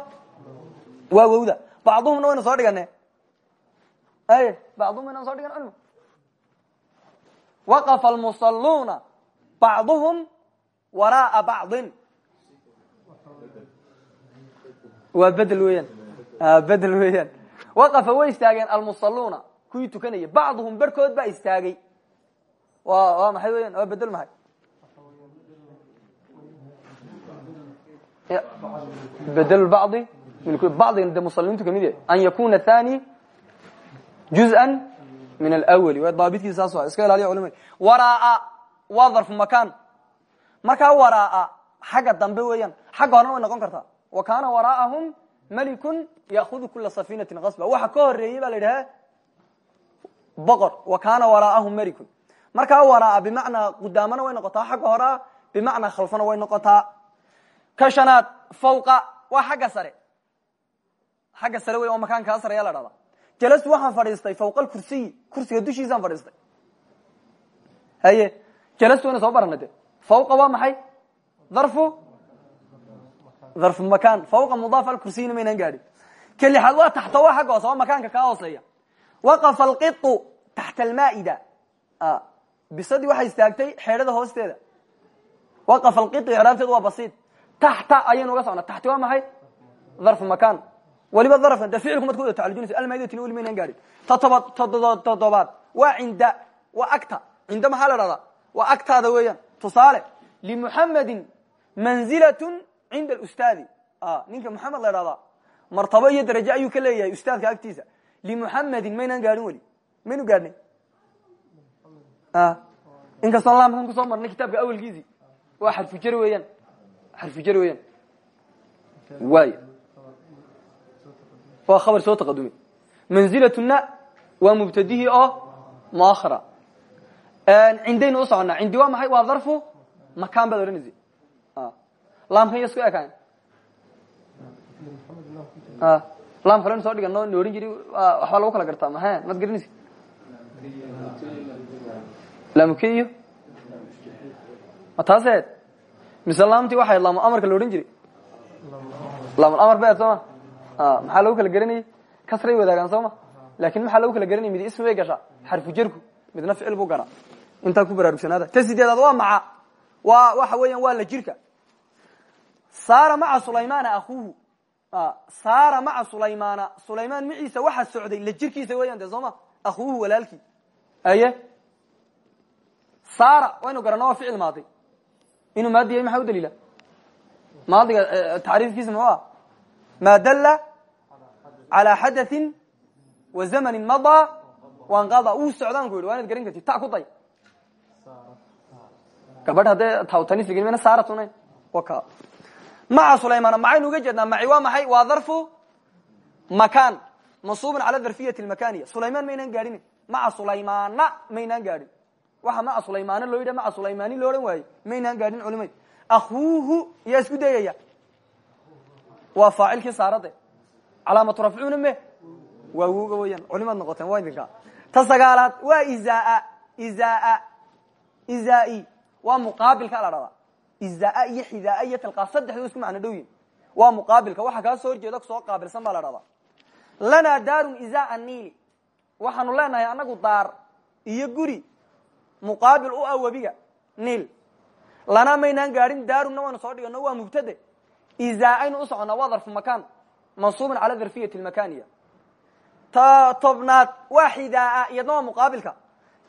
Waa wowda bacduhumna waynu soo dhigane ay bacduhum waynaan soo dhigan culmo waqafa almusaluuna bacduhum waraaa bacdin waa bedel weeyaan. bedel weeyaan. waqafa way istaageen almusaluuna kuwii tukanaya bacduhum barhkood baa istaagay. wa waa maxay weyan waa bedel mahay bedel bacdi bacdigan de musalimintu ka mid yahay an yakuna thani juz'an min alawali waa daabitkiisa saas wa iska ilaaliya culimad waraa waa darfu makaan markaa waraa xagga dambe weeyaan xagga horena way noqon kartaa wa kaana waraa'ahum malikun ya'hudu kula safinatin qasba waxa ka horeeyey baa la yidhaha boqor wa kaana waraa'ahum malikun markaa waraa bimacnaa qudaamana way noqotaa xagga horaa bimacnaa khalfana way noqotaa ka shanaad fawqa waa xagga sare xagga sare wey oo makaan kaa sareya la dhahda jalastu waxaan fadhiistay fawqa alkursiyi kursiga dushiisaan fadhiistay haye jalastu wayna soo barana de fawqa waa maxay darfu darfu makaan fawqa mudaaf alkursiyina maynaan gaadhin ka lixaad waa taxta waa xagga hoose waa makaanka kaa hooseeya waqafa alqitu taxta almaa'ida bisadii waxay istaagtay xeedhada hoosteeda waqafa alqitu icraabteedu waa basiid taxta ayaynu uga socnaa taxti waa maxay makaan waliba darafkan de ficilku mad ku wada tacalujinaysa almaidatina weli maynaan gaadhin. Todoba toddobaad waa cinda waa agta. Cinda maxaa la dhahdaa waa agtaada weeyaan. Tusaale limuxamedin manzilatun cinda alustaadi. Ninka muxamed la dhahdaa martabo iyo daraje ayuu ka leeyahay ustaadka agtiisa. Limuxamedin maynaan gaadhin weli maynu gaadhnay? Inkastoo laamkan ku soo marnay kitaabka awelkiisii waa xarfujar weeyaan. Xarfujar weeyaan. Waay waa khabar soo taqadumay manzilatuna waa mubtadihii oo muahara cindaynu u soconaa cindi waa maxay? Waa darfu makaan baad odhanaysa. Laamkan iyo isku ekaan laam kalen soo dhigan no ohan jiri waxbaa lagu kala gartaa mahe maad garanaysa? Laamuke iyo? Ma taaseed? Mise laamtii waxayd laamu amarka la odhan jiray laamul amar beed sooma maxaa lagu kala garanayay kasray wadaagaan sooma laakiin maxaa lagu kala garanaya mid ismi bay gashaa. Xarfu jerku midna ficil buu garaa. Intaa ku baraarugsanaada ta waa maca waa waxa weeyaan waa la jirka. Saara maca sulaymana akuuhu saara maca sulaymana sulaymaan maciisa waxa socday la jirkiisa weyan de sooma akuuhu walaalkii. Aye saara waynu garana waa ficil maadi. Inuu maadi yahay maxaa u daliila? Maadiga tacriifkiisa muxuu ah ma dalla calى xadaثi wa zamani madaa wanqada uu socdaan ku yidhi waa inaad garan karti ta ku day gabadh haddee tawtanismana saaratunayn waka maca sulaymana maxaynu uga jeednaa maci waa maxay waa dharfu makan mansuubun cala dharfiyati lmakaniya sulayman maynaan gaadhin maca sulaymana maynaan gaadhin waxa maca sulaymana loo yidha maca sulaymani lo odhan waaye maynaan gaadhin culimad akuuhu yaa isku dayaya waa faacilkii saarade. Calaamatu rafcuna me? Waa wuga weyaan culimaad noqoteen waa idinka ta sagaalaad waa izaa izaa izai waa muqaabilka la dhahdaa izaa iyo xidaa iyo tilqaa saddexdoo isku macno dhow yihiin waa muqaabilka waxa kaa soo horjeeda soo qaabilsan baa la dhahdaa lanaa daarun izaa niili. Waxaanu leenahay anagu daar iyo guri muqaabil u ah webiga niil. Lanaa maynaan gaadhin daarunna waynu soo dhigano waa mubtade izaa aynu u soconnaa waa darfu makaan mansuubun cala dharfiyati lmakaniya ta tobnaad waa xidaa iyadna waa muqaabilka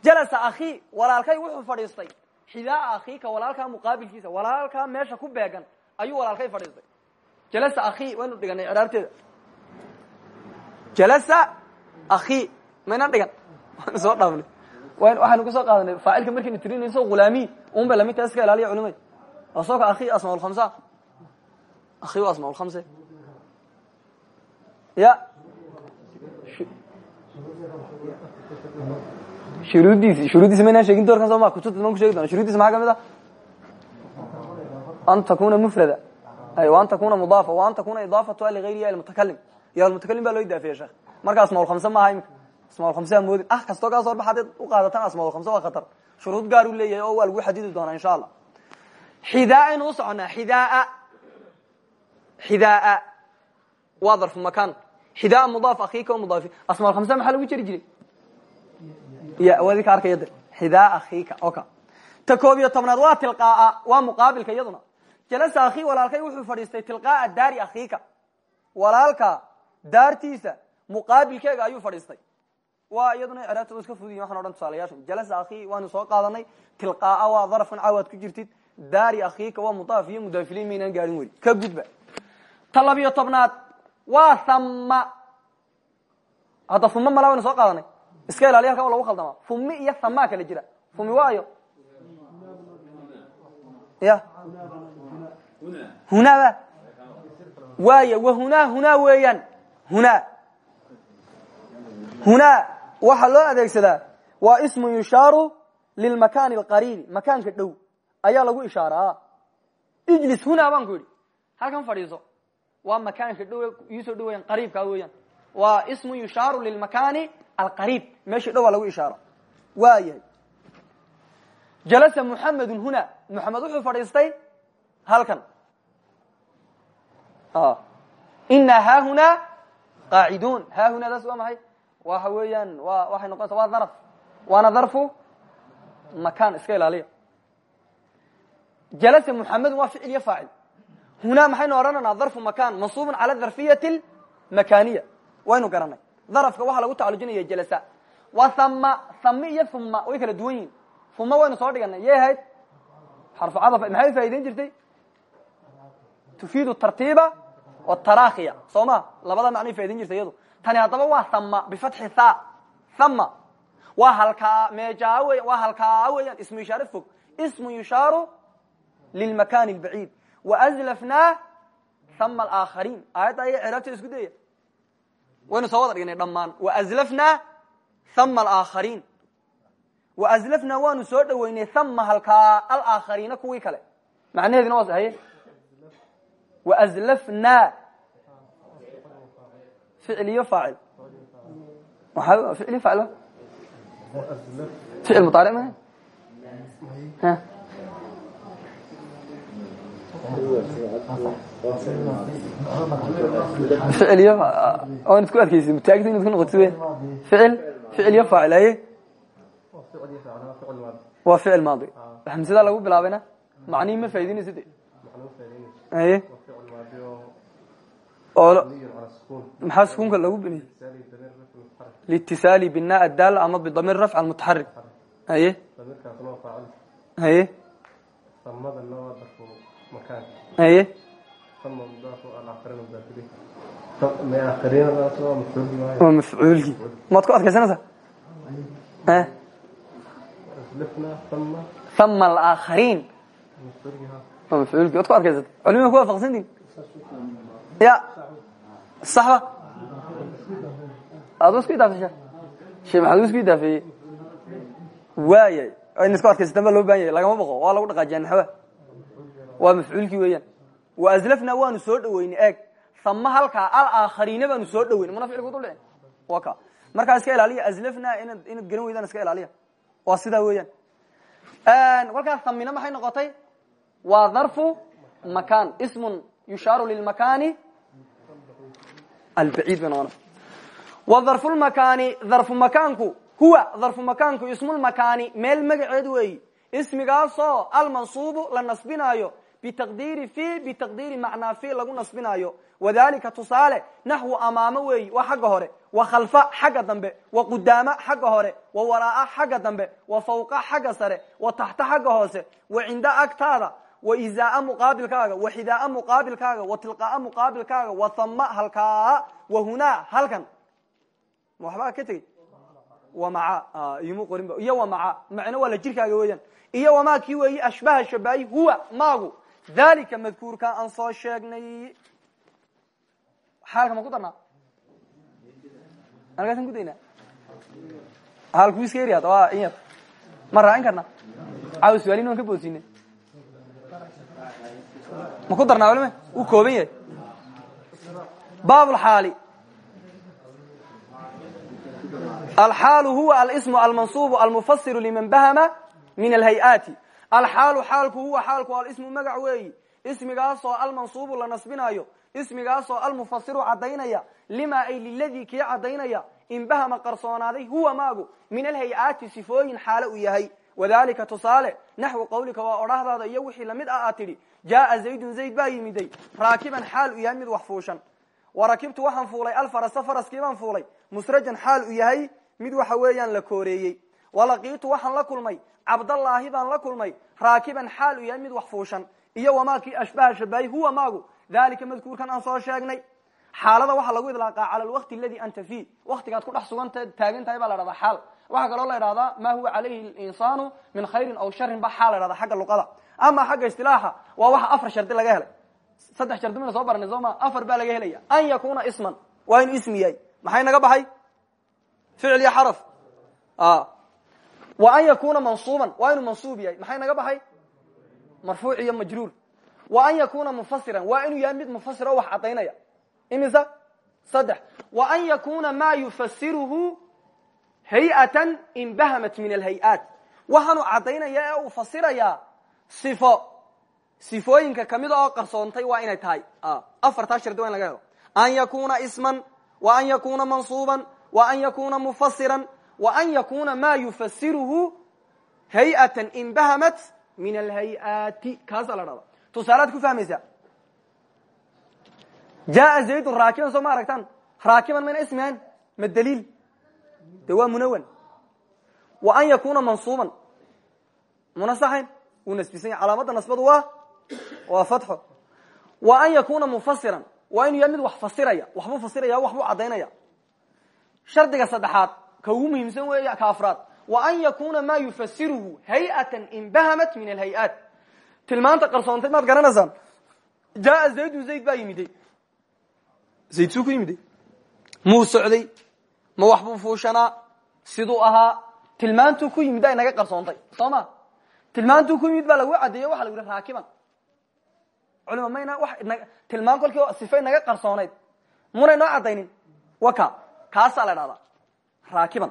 jalasa akhi walaalkay wuxuu fadhiistay xidaa akhiika walaalkaa muqaabilkiisa walaalkaa meesha ku beegan ayuu walaalkay fadhiistay jalasa akhi waynu dhiganay craabteeda jalasa akhi maynan dhigan waynu soo dhaafnay waxaynu ka soo qaadanay faacilka markaynu tirinayso hulaami un ba lamidtaa iska ilaaliya culimada asoka akhi asmaa lkhamsa akhi wa asmaa lkhamse ya shuruuddiisi shuruuddiisi maynaan sheegin doorkan soo ma kutubta man ku shegi dona shuruuddiisi maxaa ka mid a an takuna mufrada ay an takuna mudaafa wa an takuna idaafatuha ligayriha ilmutakalim ya almutakalim baa loo idaafeeye sheekh marka asmaaulkhamse maaha imika asmaaulkhamse moodin ah kastoo kaa soo baxa hadaad u qaadatan asmaaulkhamse waa khatar shuruud gaar u leeyahay oo waa lagu xadidi doonaa insha allah xidaa aynu u soconaa xidaa xidaa waa darfu makan xidaa mudaaf akhiika mudaafi. Asmaaulkhamse maxaa lagu jeri jiray? Ya wadi ka arkaya de xidaa akhiika oka ta koob iyo tobnaad waa tilqaaa. Waa muqaabilka iyaduna. Jalasa akhi walaalkay wuxuu fadhiistay tilqaaa daari akhiika. Walaalka daartiisa muqaabilkeega ayuu fadhiistay. Waa iyaduna craabta iska fudiyin waxan o dhan tusaalayaasha jalasa akhi waanu soo qaadanay. Tilqaaa waa darafun caawaad ku jirtid. Daari akhiika waa mudaaf iyo mudaafiliin maynaan gaadhin weli. Ka gudba ta labiyo tobnaad. Waa thama hadda uma mala waynu soo qaadanay. Iska ilaaliya halkan wa lagu khaldama. Fumi iyo thama kala jira. Fumi waayo? Ya. Hunaba waaya wahunaa hunaa weeyaan. Hunaa. Hunaa waxaa loo adeegsadaa waa ismu yushaaru lilmakani alqariibi. Makaanka dhow ayaa lagu ishaaraa. Ijlis hunaa baan halkan fadhiiso waa makaanka iisoo dhow weyaan qariibkaa weeyaan waa ismu yushaaru lilmakani alqariib meeshii dhow aa lagu ishaaro. Waa jalasa muxamedun huna. Muxamed wuxuu fadhiistay halkan. Ina haahunaa qaaciduun. Haahunadaas waa maxay? Waxa weeyaan wa waxay noqonaysa waa darf waana darfu makan iska ilaaliya jalasa muxamedun waa ficil iyo faacil hunaa maxaynu odhananaa darfu makan mansuubun cala darfiyati makaniya waynu garanay darafka waxaa lagu tacalujinaya jalasa wa thama thami iyo huma way kala duwan yihiin uma waynu soo dhiganay yay ahayd xarfu cadaf maxay faa'idayn jirtay tufiidu tartiiba watarakhiya soo ma labada macnay faa'idayn jirtay iyadu tani haddaba waa thama bifatxi tha thama waa halkaa meejaa wey waa halkaa weeyaan ismu ishaare fog ismu yushaaru lilmakani اlbaciid waazlafnaa thama alaakhariin aayadda aya ciraabteeda isku daya waynu soo wada dhignay dhammaan waazlafnaa thama alaakhariin waazlafnaa waanu soo dhoweynay thama halkaa alaakhariina kuwii kale macnaheedina waa haye waazlafnaa ficil iyo faacil ficil faacil ficil mudaaric ma ficil iyo oon isku adkeysi mutaagta inaad ku noqoto we ficil ficil iyo faacil haye waa ficil maadi hamsada lagu bilaabayna macnihi ma faa'idinaysa de haye oo maxaa sukuunka lagu biniyey liitisaali bina adaal ama bidamir rafc almutaxarik haye haye waa mafcuulkii maad ku adkaysanaysaa hama alaakhariin waa mafcuulkii waad ku adkaysata culimada ku waafaqsantiin ya. Saxba ad isku idaafay shee maxaad isku idaafeeye waaya in isku adkaysataan baa loo baahan yahay. Lagama boqo. Waa lagu dhaqaajiya naxwa waa mafcuulkii weeyaan wa aslafna waanu soo dhaweynay eeg. Sama halkaa alaakhariina baanu soo dhaweynay mana ficilku duldhicin wa ka. Markaa iska ilaaliya aslafna inaad inaad garan weydaan iska ilaaliya. Waa sidaa weeyaan kolkaas samina maxay noqotay? Waa dharfu makan ismun yushaaru lilmakani albacid bay noqonaysa wa dharfu lmakani dharfu makaanku huwa dharfu makaanku ismulmakani meel magaceed weeyi ismigaasoo almansuubu la nasbinaayo bitaqdiiri fi bitaqdiiri macnaa fi lagu nasbinaayo wadalika tusaale naxwu amaamo weeyi waa xagga hore wa khalfa xagga dambe wa qudaama xagga hore wa waraaa xagga dambe wa fawqa xagga sare wa taxta xagga hoose wa cinda agtaada wa izaaa muqaabilkaaga wa xidaaa muqaabilkaaga wa tilqaaa muqaabilkaaga wa hama halkaa wa hunaa halkan waxbaa ka tegey iyo wa maca macno waa la jirkaaga weeyaan iyo wamaa kii weeyi ashbaha shabaayi huwa maagu dalika madkuurka aan soo sheegnay. Xaalka ma ku darnaa? Halkaasan kudaynaa halku iska eri hadda waa in yar. Ma raacin karna? Caawa suaalin waan ka boodsiinay. Ma ku darnaa walime? Uu kooban yahay. Baabulxaali alxaalu huwa alsmu almansuubu almufasiru liman bahama min alhay-aati alxaalu xaalku huwa xaalku alismu magac weeyi. Ismigaasoo almansuubu la nasbinaayo. Ismigaasoo almufasiru cadaynaya lima ay liladii kii cadaynaya inbahama qarsoonaaday. Huwa maagu. Min alhay-aati sifooyin xaalo u yahay. Wadalika tusaale naxwu qawlika waa odhahdaada iyo wixii la mid ah aad tidhi. Jaaa zaydun zayd baa yimiday. Raakiban xaal u yahay mid wax fuushan. Warakibtu waxaan fuulay alfarasa faraskiibaan fuulay. Musrajan xaal u yahay mid waxa weeyaan la kooreeyey walaqiitu waxaan la kulmay cabdallaahi baan la kulmay raakiban xaal u yahay mid wax fuushan. Iyo wamaakii ashbaha shabaahi huwa maagu? Dalika madkuurkan aan soo sheegnay. Xaalada waxaa lagu idlaaqaa cala alwaqti aladi anta fi waktigaad ku dhex suganta taagan tahay baa la dhahdaa xaal. Waxaa kaloo la idhahdaa ma huwa calayhi linsaanu min khayrin aw sharin ba xaal la dhahdaa xagga luqada. Ama xagga istilaaxa waa waxa afar shardi laga helay. Saddex shardi mayna soo baranay soo ma afar baa laga helaya. An yakuna isman waa inuu ismi yahay. Maxay naga baxay? Ficil iyo xaraf wa an yakuna mansuuban waa inuu mansuub yahay. Maxay naga baxay? Marfuuc iyo majruur. Wa an yakuna mufasiran waa inuu yahay mid mufasir oo wax cadaynaya wa an yakuna ma yufasiruhu hay'atan inbahamat min alhay-aat waxaanu cadaynaya ee uu sifo. Sifooyinka kamida oo qarsoontay waa inay tahay. Afartaa shardi waa laga helo. An yakuna isman. Wa an yakuna mansuuban. Wa an yakuna mufasiran wa an yakuna ma yufasiruhu hay'atan inbahamat min alhay-aati kaasaa la dhahda tusaalaad ku fahmaysaa? Jaa zaydun raakiban soo ma aragtaan? Raakiban mayna ismi ahayn ma daliil? De waa munawan wa an yakuna mansuuban. Munasaxayn wuu nasbisanya. Calaamadda nasbadu waa waa fatxo wa an yakuna mufasiran waa inuu yahay mid wax fasiraya waxbuu fasiraya waxbuu cadaynaya shardiga saddexaad ka ugu muhiimsan weey ka afraad wa an yakuna ma yufasiruhu hay'atan inbahamat min alhay-aat tilmaanta qarsoontay maad garanaysaan jaa zaydun zayd baa yimiday zayd suu ku yimiday muu socday ma wax buu fuushanaa siduu ahaa tilmaantuu ku yimid ay naga qarsoontay soo ma tilmaantuu ku yimid baa lagu cadeeye waxa lagu yihi raakiban culima mayna wa tilmaan kolkii sifay naga qarsoonayd munay noo cadaynin waka kaasaa la dhahdaa raakiban.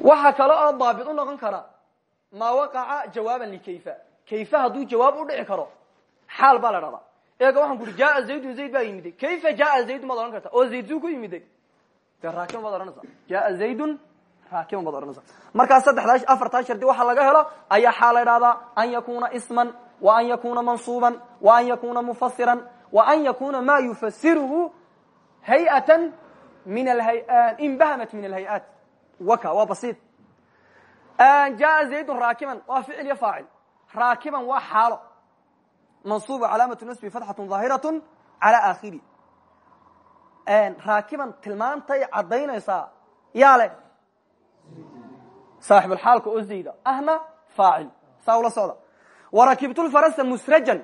Waxaa kale oo daabit u noqon kara maa waqaca jawaaban likayfa. Kayfa hadduu jawaab u dhici karo xaal baa la dhahdaa eega waxaan ku uhi jaa zaydun zayd baa yimiday. Kayfa jaa zaydun baad odhan karta? Oo zayd suu ku yimiday. Dee raakiban baad odhanaysaa jaa zaydun raakiban baad odhanaysaa markaa saddexdaa afartaa shardi waxa laga helo ayaa xaal la dhahdaa an yakuna isman wa an yakuna mansuuban wa an yakuna mufasiran wa an yakuna ma yufasiruhu hayatan min inbahamat min alhay-aat waka waa basiid jaa zaydun raakiban waa ficil iyo faacil raakiban waa xaalo mansuuba calaamatu nasbi fatxatu daahiratu cala aakhiri raakiban tilmaantay caddaynaysaa yaa le saaxibulxaalka oo zayda ahna faacil saa ula socda warakibtulfarasa musrajan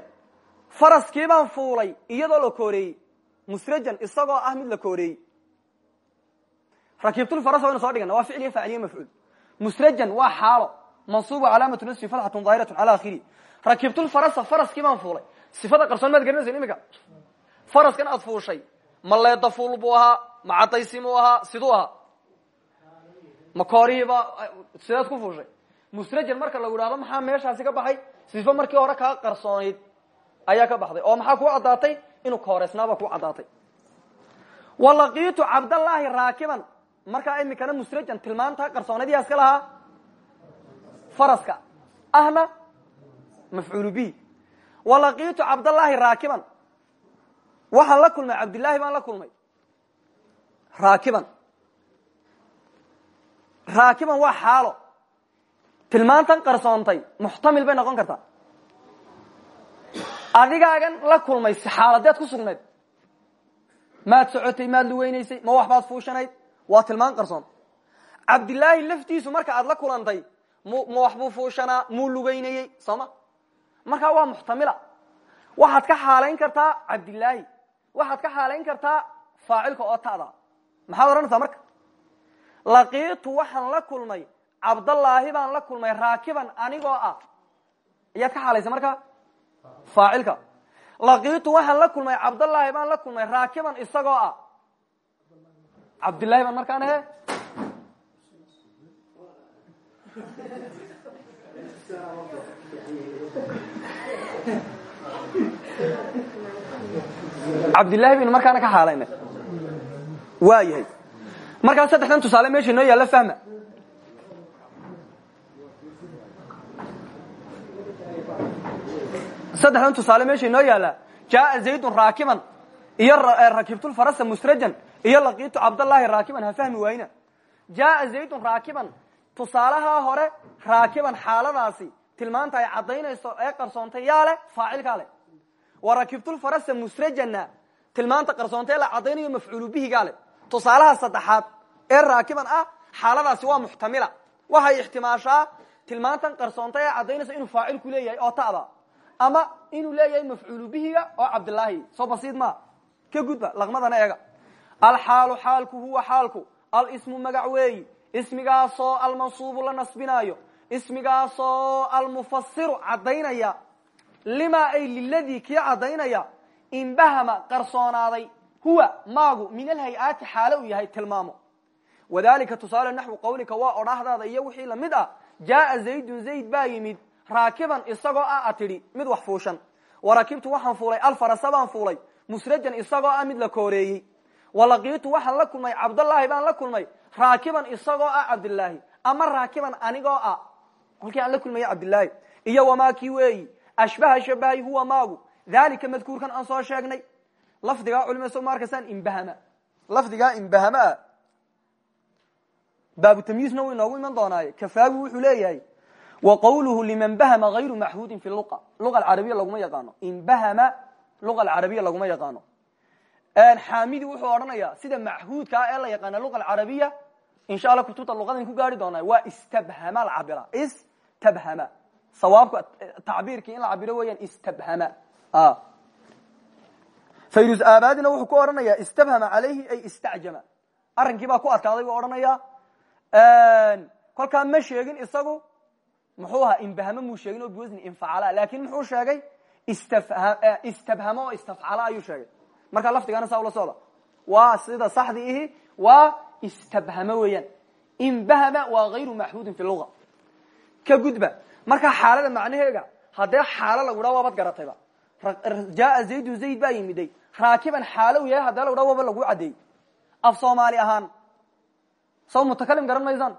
faraskii baan fuulay iyadoo la kooreeyey musrajan isagoo ah mid la kooreeyey rakibtulfaras waynu soo dhigana waa ficliyo faaciliyo mafcuul. Musrajan waa xaalo mansuuba calaamatu nasfi fatxatu daahiratu cala akhiri. Rakibtulfarasa faraskii baan fuulay. Sifada qarsoon maad garanaysa imika faraskan aad fuushay ma leeda fuul buu ahaa ma cadaysimuu ahaa siduu ahaa? Ma koorihiiba sidaad ku fuushay. Musrajan marka lagu idhahdo maxaa meeshaasi ka baxay? Sifo markii hore kaa qarsoonayd ayaa ka baxday oo maxaa kuu caddaatay? Inuu markaa imikana musrajan tilmaantaa qarsoonayd yaa iska lahaa faraska. Ahna mafcuulu bihi. Walaqiitu cabdallaahi raakiban. Waxaan la kulmay cabdillaahi baan la kulmay. Raakiban. Raakiban waa xaalo. Tilmaantan qarsoontay muxtamil bay noqon kartaa. Adigaagan la kulmay si xaaladeed ku sugnayd. Maad socotay maad luweynaysay ma wax baad fuushanayd waa tilmaan qarsoon. Cabdillaahi laftiisu marka aad la kulantay mu ma wax buu fuushanaa muu lugeynayey soo ma markaa waa muxtamila. Waxaad ka xaalayn kartaa cabdillaahi. Waxaad ka xaalayn kartaa faacilka oo ta'da maxaad odhanaysaa marka? Laqiitu waxaan la kulmay cabdallaahi baan la kulmay raakiban anigoo ah. Ayaad ka xaalaysa markaa faacilka. Laqiitu waxaan la kulmay cabdallaahi baan la kulmay raakiban isagoo ah cabdillahi baan markaan ahe cabdillahi baynu markaana ka xaalayna waa yahay markaa saddexdan tusaale meesha inoo yaalla fahma. Saddexdan tusaale meesha inoo yaalla. Jaaa zaydun raakiban iyo rakibtulfarasa musrajan iyo laqiitu cabdallaahi raakiban ha fahmi waayna. Jaaa zaydun raakiban tusaalahaa hore raakiban xaaladaasi tilmaanta ay caddaynayso ee qarsoontay yaa leh faacilkaa leh wa rakibtulfarasa musrajanna tilmaanta qarsoontay la caddaynayo mafcuulu bihigaa leh tusaalaha saddexaad ee raakiban ah xaaladaasi waa muxtamila. Waxay ixtimaashaa tilmaantan qarsoontay ee caddaynaysa inuu faacilku leeyahay oo ta'da ama inuu leeyahay mafcuulu bihiga oo cabdilaahi soo basiid maa ka gudba laqmadana eega alxaalu xaalku huwa xaalku. Alismu magac weeyi. Ismigaasoo almansuubu la nasbinaayo. Ismigaasoo almufasiru caddaynaya. Limaa ay liladii kii caddaynaya. Inbahama qarsoonaaday. Huwa maagu min alhay-aati xaalo uu yahay tilmaamo. Wadalika tusaale naxwu qawlika waa odhaahdaada iyo wixii la mid ah. Jaaa zaydun zayd baa yimid. Raakiban isagoo ah a tidhi mid wax fuushan. Warakibtu waxaan fuulay alfarasa baan fuulay. Musrajan isagoo ah mid la kooreeyey walaqiitu waxaan la kulmay cabdallaahi baan la kulmay raakiban isagoo ah cabdilaahi ama raakiban anigoo ah kolkii aan la kulmaya cabdilaahi iyo wamaa kii weeyi ashbaha shabahay huwa maagu. Dalika madkuurkan aan soo sheegnay. Lafdigaa culima so ma arkaysaan imbahama lafdigaa imbahama ah baabu tamyiisna wuu inoogu iman doonaaye. Kafaagu wuxuu leeyahay wa qawluhu liman bahama hayru maxhuudin fi lua lua alcarabiya laguma yaqaano. Inbahama lua alcarabiya laguma yaqaano xaamidi wuxuu odhanayaa sida maxhuudka ah ee la yaqaana lua alcarabiya insha alla kutubta luqadan ku gaari doonaa waa istabhama la cabira istabhama. Sawaabka tacbiirkii in la cabiro weeyaan istabhama. Fayrus aabadina wuxuu ku odhanayaa istabhama alayhi ay istacjama. Arrinkii baa ku adkaaday buu odhanaya kolkaa ma sheegin isagu muxuu ahaa inbahamo muu sheegin oo biwasni infacala laakin muxuu sheegay istabhamo oo istafcala ayuu sheegay markaa lafdigaana saa ula socda waa sida saxdii ihi waa istabhamo weeyaan. Inbahama waa hayru maxhuudin fi lua ka gudba markaa xaalada macnaheega haddee xaalo lagu dhaa waabad garatayba. Jaa zaydun zayd baa yimiday. Raakiban xaalo u yahay haddee lagu dhaa waaba lagu caddeeyey af soomaali ahaan. Saw mutakalim garan maysaan?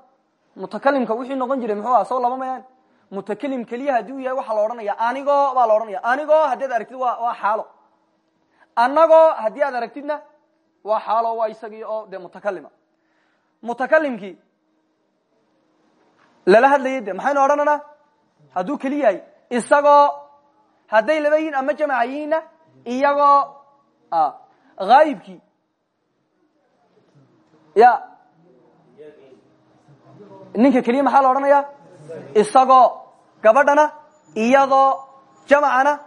Mutakalimka wixii noqon jiray muxuu aha saw laba mayaan mutakalim keliya haddii u yahay waxaa la odhanaya anigoo baa la odhanaya anigoo haddii ad aragtid wa waa xaalo annagoo haddii aad aragtidna waa xaalo waa isagii oo dee mutakalima. Mutakalimkii lala hadlayay de maxaynu odhananaa hadduu keli isagoo hadday laba ama jamaca yihiinna iyagoo haayibkii ya. Ninka keliya maxaa la isagoo gabadhana iyadoo jamacana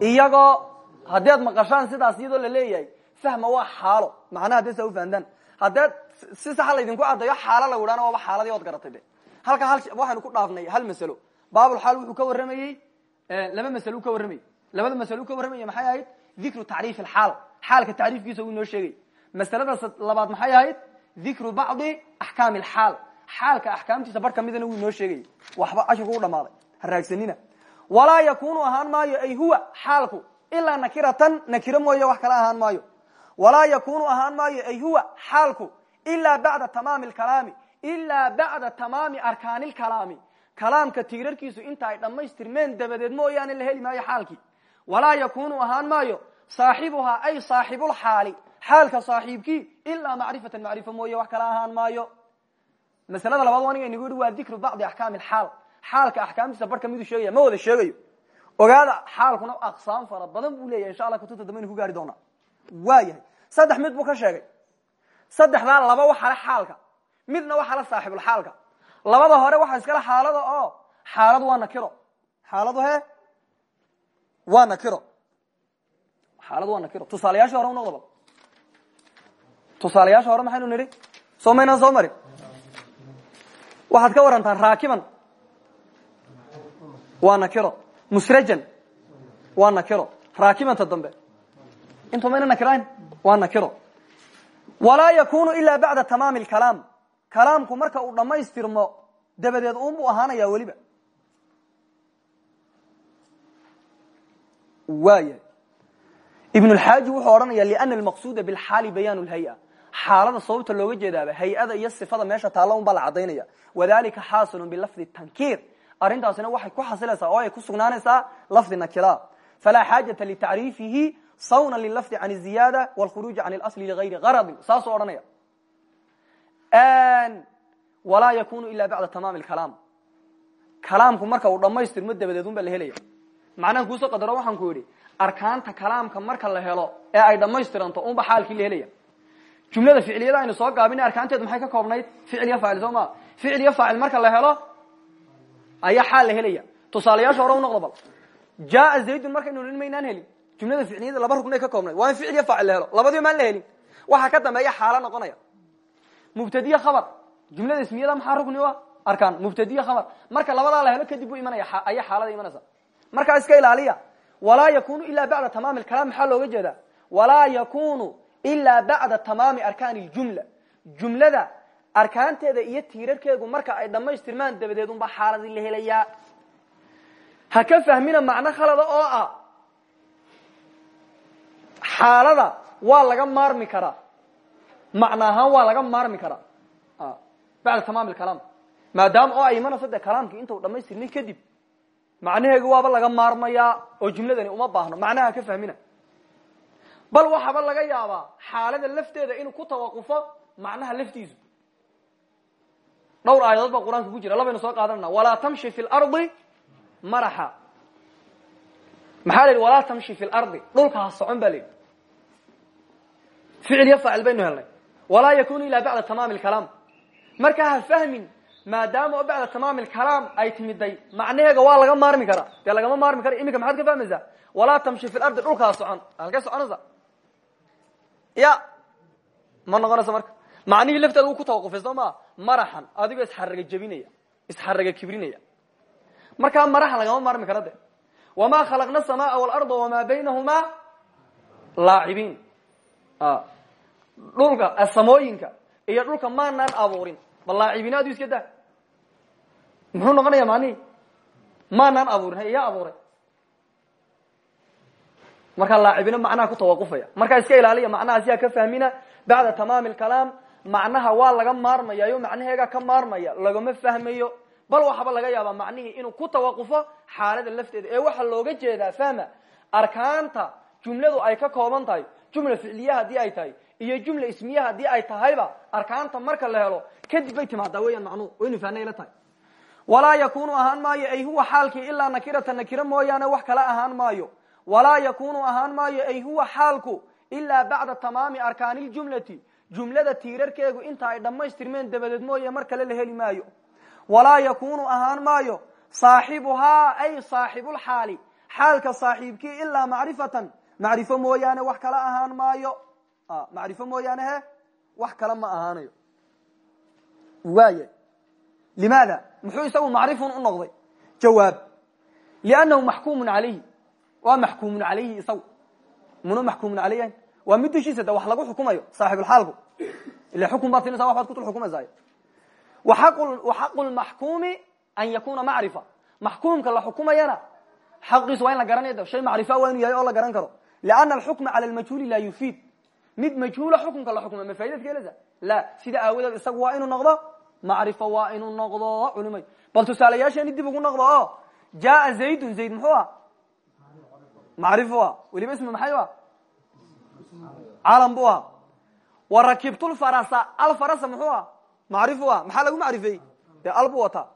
iyagoo haddii ad maqashaan sidaas iyadoo la leeyahay fahma waa xaalo. Macnaha hadday saa ufahantaan haddee si saxa laydinku caddayo xaalo lagu idhana waaba xaaladii ood garatay de. Halkan hal waxaynu ku dhaafnay hal masalo. Baabulxaal wuxuu ka warramayey laba masalo ka warramayey. Labada masalo ka warramaya maxay ahayd? Dikru tacriif alxaal. Xaalka tacriifkiisa uu inoo sheegay. Masalada labaad maxay ahayd? Dikru bacdi axkaami alxaal. Xaalka axkaamtiisa bar kamidana wuu inoo waxba cashirku u dhamaaday ha raagsanina. Walaa yakunu ahaan maayo ay huwa xaalku ilaa nakiratan nakiro mooye wax kala ahaan maayo. Walaa yakunu ahaan maayo ay huwa xaalku ilaa bacda tamaami lkalaami ilaa bacda tamaami arkaani lkalaami kalaamka tiirarkiisu inta ay dhammaystirmeen dabadeed mooyaane la heli maayo xaalkii. Walaa yakunu ahaan maayo saaxibuhaa ay saaxibulxaali xaalka saaxiibkii ilaa macrifatan macrifo mooye wax kala ahaan maayo. Maslada labaad aniga inagu yihi waa dikru bacdi axkaami alxaal xaalka axkaamtiisa bar kamiduu sheegaya ma wada sheegayo ogaada xaalkuna aqsaam fara badan buu leyahy insha allah kutubta dambe aynu ku gaari doonaa. Waa yahay saddex mid buu ka sheegay. Saddexdaa laba waxale xaalka. Midna waxale saaxibulxaalka labada hore waxa iskale xaalada oo xaaladu waa nakiro. Xaaladu he waa nakiro. Xaaladu waa nakiro. Tusaalayaasha hore unoqda bal. Tusaalayaasha hore maxaynu nidhi? Soo maynaan waxaad ka warantaan raakiban. Waa nakiro musrajan. Waa nakiro raakibanta dambe. Intu mayna nakirayn waa nakiro walaa yakunu ila bacda tamaami lkalaam kalaamku marka uu dhammaystirmo dabadeed unbuu ahaanaya weliba. Waaya ibn lxaaji wuxuu odhanaya liana almaqsuda bilxaali bayaan lhay-a xaalada sababta looga jeedaaba hay'ada iyo sifada meesha taalla un baa la cadaynaya wadalika xaasilun bilafdi tankiir arrintaasina waxay ku xasilaysaa oo ay ku sugnaanaysaa lafdi nakira. Falaa xaajata litacriifihi sawna lilafdi can ziyada wlkhuruuji can اlasli ligayri garadin saasuu odhanaya. Walaa yakunu ila bacda tamaami lkalaam kalaamku marka uu dhammaystirmo dabadeed baa la helaya macnaha kuusoo qadaro waxaan ku yidhi arkaanta kalaamka marka la helo ee ay dhammaystiranto unba xaalkii la helaya jumlada ficliyada aynu soo gaabina arkaanteedu maxay ka koobnayd? Ficil iyo faacil soo ma. Ficil iyo faacil marka la helo ayaa xaal la helaya. Tusaalayaasha hore unoqdo bal. Jaa zaydun markaynu nin maynaan helin jumlada ficliyada laba ruknay ka koobnayd waa in ficil iyo faacil la helo. Labadiba maan la helin. Waxaa ka dambeeya xaalo noqonaya. Mubtadiye khabar. Jumlada ismiyada maxaa rukni u ah? Arkaan. Mubtadiye khabar. Marka labadaa la helo kadib buu imanaya. Ayaa xaalada imanaysa. Markaa iska ilaaliya. Walaa yakunu ila bacda tamaami lkalaam maxaa looga jeedaa? Walaa yakunu ila bacda tamaami arkaani ljumla jumlada arkaanteeda iyo tiirarkeegu marka ay dhammaystirmaan dabadeed unbaa xaaladii la helayaa ha ka fahmina macno khalada oo ah xaalada waa laga maarmi karaa macno waa laga maarmi karaa bacda tamaami lkalaam maadaama oo ay imanayso dee kalaamkii inta u dhamaystirmay kadib macnaheegu waaba laga maarmayaa oo jumladani uma baahno. Macnaha ha ka fahmina. Bal waxaaba laga yaabaa xaalada lafteeda inuu ku tawaqufo macnaha laftiisu dhowr aayadood baa qur'aanka ku jira labaynu soo qaadanana walaa tamshi fi lardi maraxa. Maxaa la yidhi walaa tamshi fi lardi dhulka ha socon ba la yidhi. Ficil iyo faacil baynu helnay. Walaa yakunu ila bacda tamaami lkalaam marka ha fahmin maadaama oo bacda tamaami lkalaam ay timiday macnaheega waa laga maarmi karaa. Dee lagama maarmi kara iminka maxaad ka fahmaysaa? Walaa tamshi fi lardi dhulka ha socon. Halkay soconaysa ya! Ma noqonaysa marka? Macnihii lafteeda wuu ku tawaqufay soo maa maraxan adigoo isxaraga jebinaya isxaraga kibrinaya. Markaa maraxan lagama maarmi kara de wamaa khalaqna asamaa waalarda wamaa baynahumaa laacibiin. Dhulka samooyinka iyo dhulka maanaan abuurin. Bal laacibiin adu iska daa? Muxuu noqonaya macnihi maanaan abuurin ha iya abuuray. Markaa laacibina macnaha ku tawaqufaya. Markaa iska ilaaliya macnahaas yaa ka fahmina bacda tamaami lkalaam macnaha waa laga maarmayayo macnaheegaa ka maarmaya lagama fahmayo. Bal waxaba laga yaabaa macnihii inuu ku tawaqufo xaalada lafteeda ee waxaa looga jeedaa fahma? Arkaanta jumladu ay ka kooban tahay jumla ficliya haddii ay tahay iyo jumla ismiya haddii ay tahayba arkaanta marka la helo kadib bay timaadaa weeyaan macnuhu waynu fahnay la tahay. Walaa yakunu ahaan maayo ay huwa xaalkii ilaa nakirata nakiro mooyaane wax kala ahaan maayo. Walaa yakunu ahaan maayo ay huwa xaalku ilaa bacda tamaami arkaani ljumlati jumlada tiirarkeegu inta ay dhammaystirmeen dabadeed mooye mar kale la heli maayo. Walaa yakunu ahaan maayo. Saaxibuhaa ay saaxibulxaali xaalka saaxiibkii ilaa macrifatan. Macrifo mooyaane wax kala ahaan maayo. Macrifo mooyaane he wax kale ma ahaanayo. Waaya limaada? Muxuu isagu macrifun u noqday? Jawaab liannahu maxkuumun calayhi. Waa maxkuumun calayhi isagu. Muna maxkuumun calayh waa mid dushiisa de wax lagu xukumayo saaxibulxaalku ila xukun baad siinaysa wax baad ku dul xukumaysaay waxaqu lmaxkuumi an yakuna macrifa. Maxkuumka la xukumayana xaqiisu waa in la garanaya de shay macrifa waa inu yahay oo la garan karo. Lianna alxukma cala lmajhuuli laa yufiid. Mid majhuula xukunka la xukuma ma faidad keelasa la sida aawadeed isagu waa inuu noqdo macrifo waa inuu noqdo culimay. Bal tusaalayaasheeni dib ugu noqdo oo jaa zaydun zayd muxuu ah? Macrifu ah. Weliba ismi maxay ah calam bu ah wa rakibtulfarasa alfarasa muxuu ah macrifu ah maxaa lagu macrifeeyey dee al buu wataa.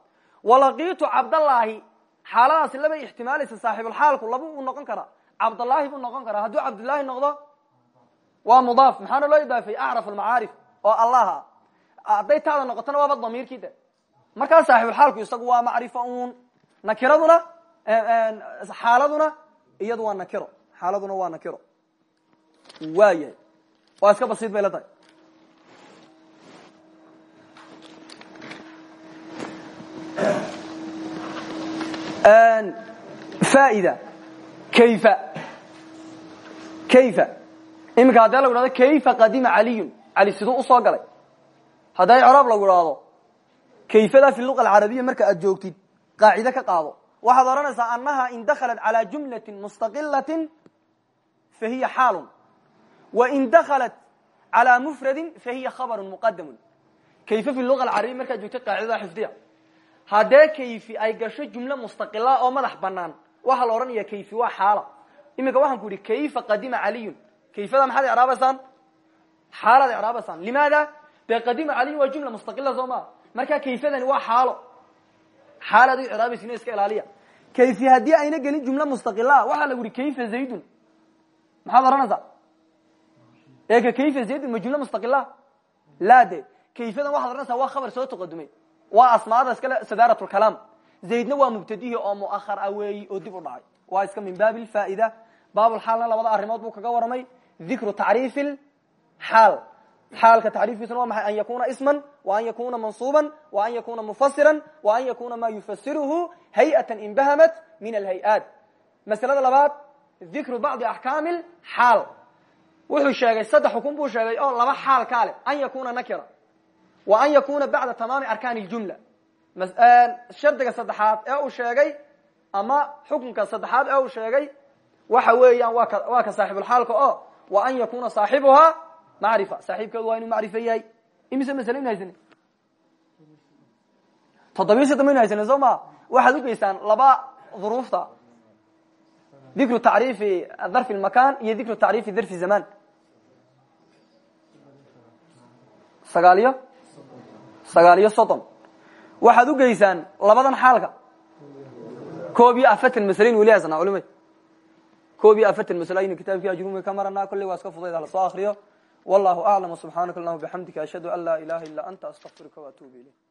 Walaqiitu cabdallaahi xaaladaasi labay ixtimaalaysa saaxibulxaalku laba uu noqon karaa. Cabdallaahi buu noqon karaa. Hadduu cabdullaahi noqdo waa mudaaf. Maxaana loo idaafay? Acraf almacaarif oo allaha hadday taada noqotona waaba damiirkii de. Markaa saaxibulxaalku isagu waa macrifo uun nakiraduna xaaladuna iyadu waayahay waa iska basiid bay la tahay. Faa'ida kayfa. Kayfa. Iminka haddii lagu hahdo kayfa qadima caliyun? Cali siduu u soo galay. Hadday craab lagu idhaahdo kayfada fi luqa alcarabiya marka aad joogtid qaacide ka qaado. Waxaad odhanaysaa annaha in dakhalat calaa jumlatin mustaqilatin fa hiya xaalun wa in dakhalat calaa mufradin fa hiya khabarun muqadamun kayfe fi luqa alcarabiya markaad joogtid qaacidada xifdiya haddee kayfi ay gasho jumlo mustaqila oo madax banaan waxaa la odhanaya kayfi waa xaala iminka waxaan ku idhi kayfa qadima caliyun kayfada maxaad icraabaysaan xaalaad icraabaysaan limaada dee qadima caliyun waa jumla mustaqila soo maa markaa kayfadani waa xaalo xaalaad u icraabaysin iska ilaaliya kayfi haddii ayna gelin jumla mustaqila waxaa lagu ihi kayfa zaydun maxaad odhanaysaa eka kayfa zaydun ma jumla mustaqila la de kayfadan waxaad odhanaysaa waa khabar soo taqadumay waa asmaada iskale sadaarat lkalaam zaydna waa mubtadihi oo muahar a weeyi oo dib u dhacay. Waa iska min baabi lfaa'ida baabulxaalna labada arrimood buu kaga waramay. Dikru tacriifi xaal. Xaalka tacriifkiisuna waa maxay? An yakuna isman wa an yakuna mansuuban wa an yakuna mufasiran wa an yakuna ma yufasiruhu hay'atan inbahamat min alhay-aat. Masalada labaad dikru bacdi axkaami xaal wuxuu sheegay saddex xukun buu sheegay oo laba xaal kaa an yakuna nakira wa an yakuna bacda tamaami arkaani ljumla. Shardiga saddexaad ee uu sheegay ama xukunka saddexaad ee uu sheegay waxa weeyaan waa ka saaxibulxaalka oo wa an yakuna saaxibuhaa macrifa. Saaxiibkeedu waa inuu macrifo yahay. Imise masale inu haysanin? Toddobiyo soddon ma? Waxaad ugeysaan laba duruufta. Dikru tacriifi darfi lmakan iyo dikru tacriifi darfi sagaaliyo sagaal iyo soddon waxaad ugeysaan labadan xaalka. Koob iyo afartan masleyn weli haysana culimay koob iyo afartan masle aynu kitaabkii ajrumi ka maranaa kolley waa iska fudayda wallahu aclam subxaanaka allahuma ashhadu an laa ilaha illa anta astaqfiruka waatuubu ilayk